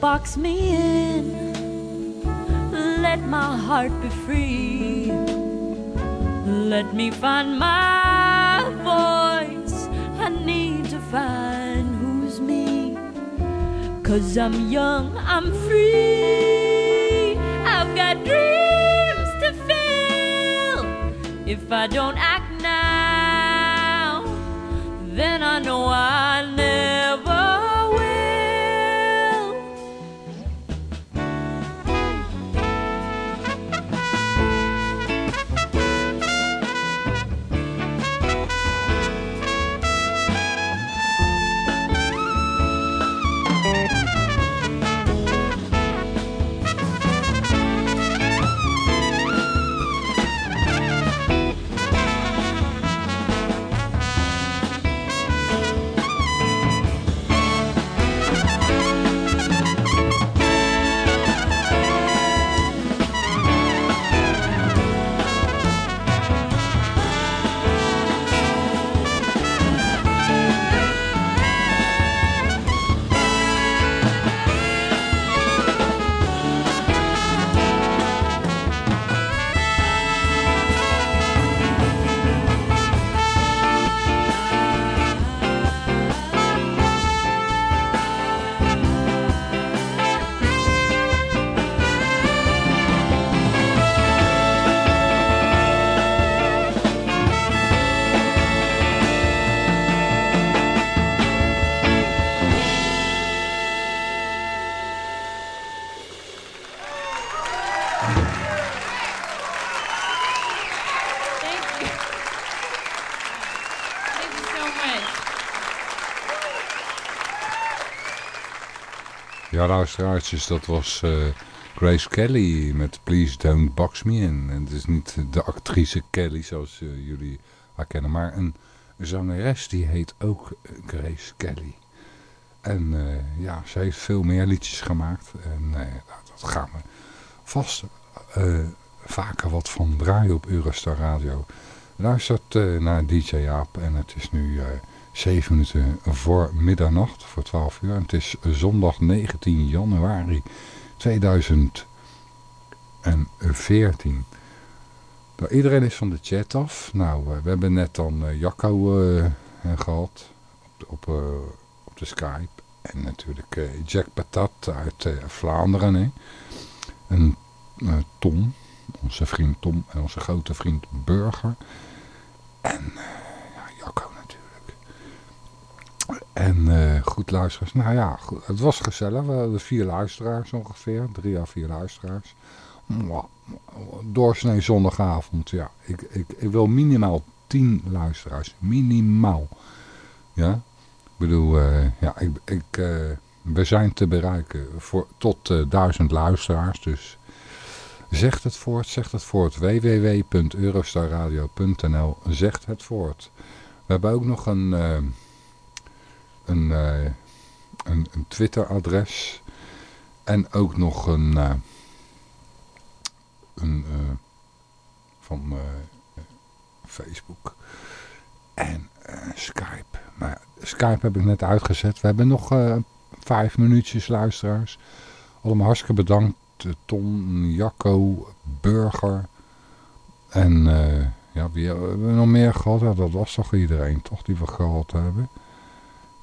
box me in. Let my heart be free. Let me find my voice. I need to find who's me. Cause I'm young, I'm free. I've got dreams to fill. If I don't act now, then I know I Ja, luisteraartjes, dat was eh, Grace Kelly met Please Don't Box Me In. En het is niet de actrice Kelly zoals eh, jullie haar kennen, maar een zangeres die heet ook eh, Grace Kelly. En ja, ze heeft veel meer liedjes gemaakt. En nou, dat gaan we vast vaker wat van draaien op Eurostar Radio. Luistert naar DJ Jaap en het is nu 7 minuten voor middernacht, voor 12 uur. En het is zondag 19 januari 2014. Nou, iedereen is van de chat af. Nou, eh, we hebben net dan eh, Jacco eh, eh, gehad op, de- op, de Skype. En natuurlijk Jack Patat uit Vlaanderen. Hè. En Tom, onze vriend Tom en onze grote vriend Burger. En eh, ja, Jacco natuurlijk. En eh, goed luisteraars. Nou ja, het was gezellig. We hadden vier luisteraars ongeveer. Drie à vier luisteraars. Doorsnee zondagavond. Ja, ik, ik, wil minimaal tien luisteraars. Minimaal. Ja. Ik bedoel, eh, ja, ik, ik, eh, we zijn te bereiken voor, tot duizend luisteraars. Dus zegt het voort, zegt het voort. www.eurostarradio.nl Zegt het voort. We hebben ook nog een, een, eh, een, een Twitter-adres. En ook nog een, eh, een eh, van Facebook. En Skype. Maar ja, Skype heb ik net uitgezet. We hebben nog vijf minuutjes luisteraars. Allemaal hartstikke bedankt. Tom, Jacco, Burger. En ja, wie hebben we nog meer gehad? Dat was toch iedereen, toch, die we gehad hebben.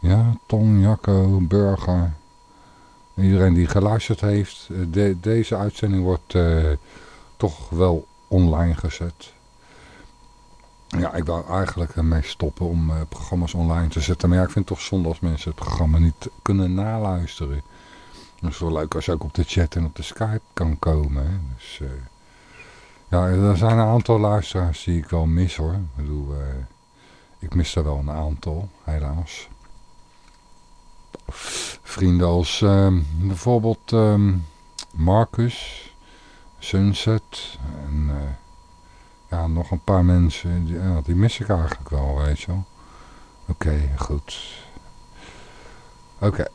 Ja, Tom, Jacco, Burger. Iedereen die geluisterd heeft. Eh, de- deze uitzending wordt eh, toch wel online gezet. Ja, ik wou eigenlijk ermee stoppen om eh, programma's online te zetten. Maar ja, ik vind het toch zonde als mensen het programma niet kunnen naluisteren. Het is wel leuk als je ook op de chat en op de Skype kan komen. Dus, ja, er zijn een aantal luisteraars die ik wel mis hoor. Ik bedoel, ik mis er wel een aantal, helaas. Vrienden als ehm, bijvoorbeeld ehm, Marcus, Sunset en eh, ja, nog een paar mensen, die, ja, die mis ik eigenlijk wel, weet je wel. Oké, goed. Oké,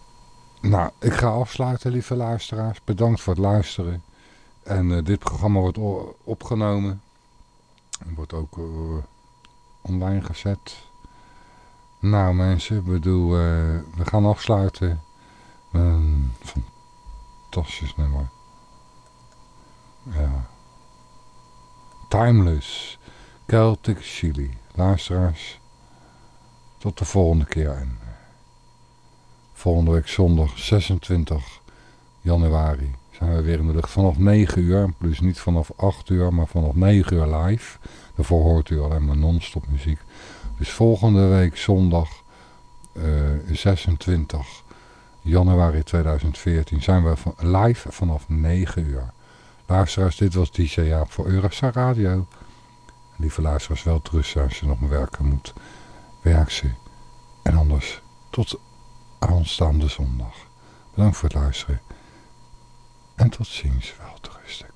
nou, ik ga afsluiten, lieve luisteraars. Bedankt voor het luisteren. En eh, dit programma wordt opgenomen. En wordt ook eh, online gezet. Nou mensen, bedoel, we gaan afsluiten. Een fantastisch nummer. Ja. Timeless. Celtic Chili. Luisteraars, tot de volgende keer. En eh, volgende week zondag 26 januari zijn we weer in de lucht vanaf 9 uur. Plus niet vanaf 8 uur, maar vanaf 9 uur live. Daarvoor hoort u alleen maar non-stop muziek. Dus volgende week zondag eh, 26 januari 2014 zijn we live vanaf 9 uur. Luisteraars, dit was DJ voor Eurostar Radio. Lieve luisteraars, wel terug als je nog werken moet. Werk ze. En anders tot aanstaande zondag. Bedankt voor het luisteren. En tot ziens. Wel.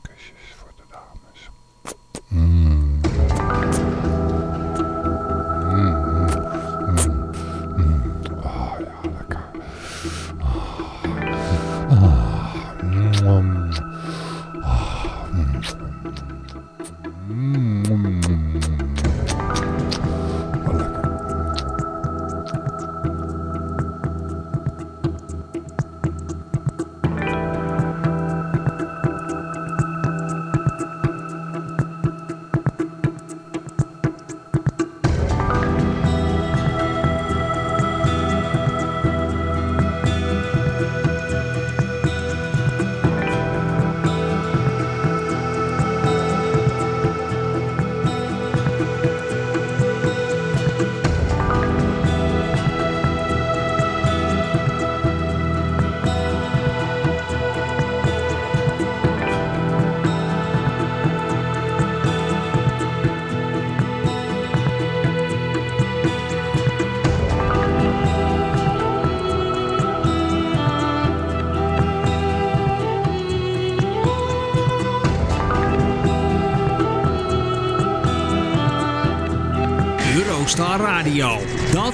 Kusjes voor de dames. Mm,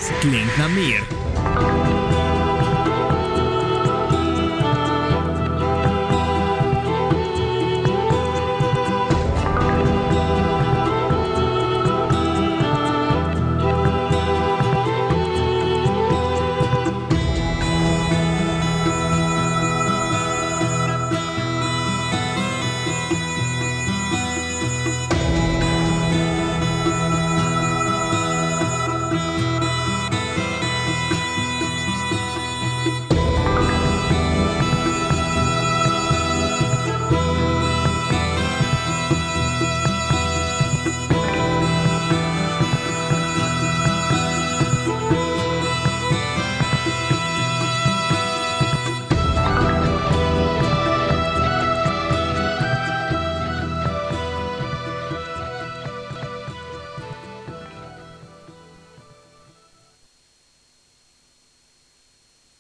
Eurostar Radio. Dat klinkt naar meer.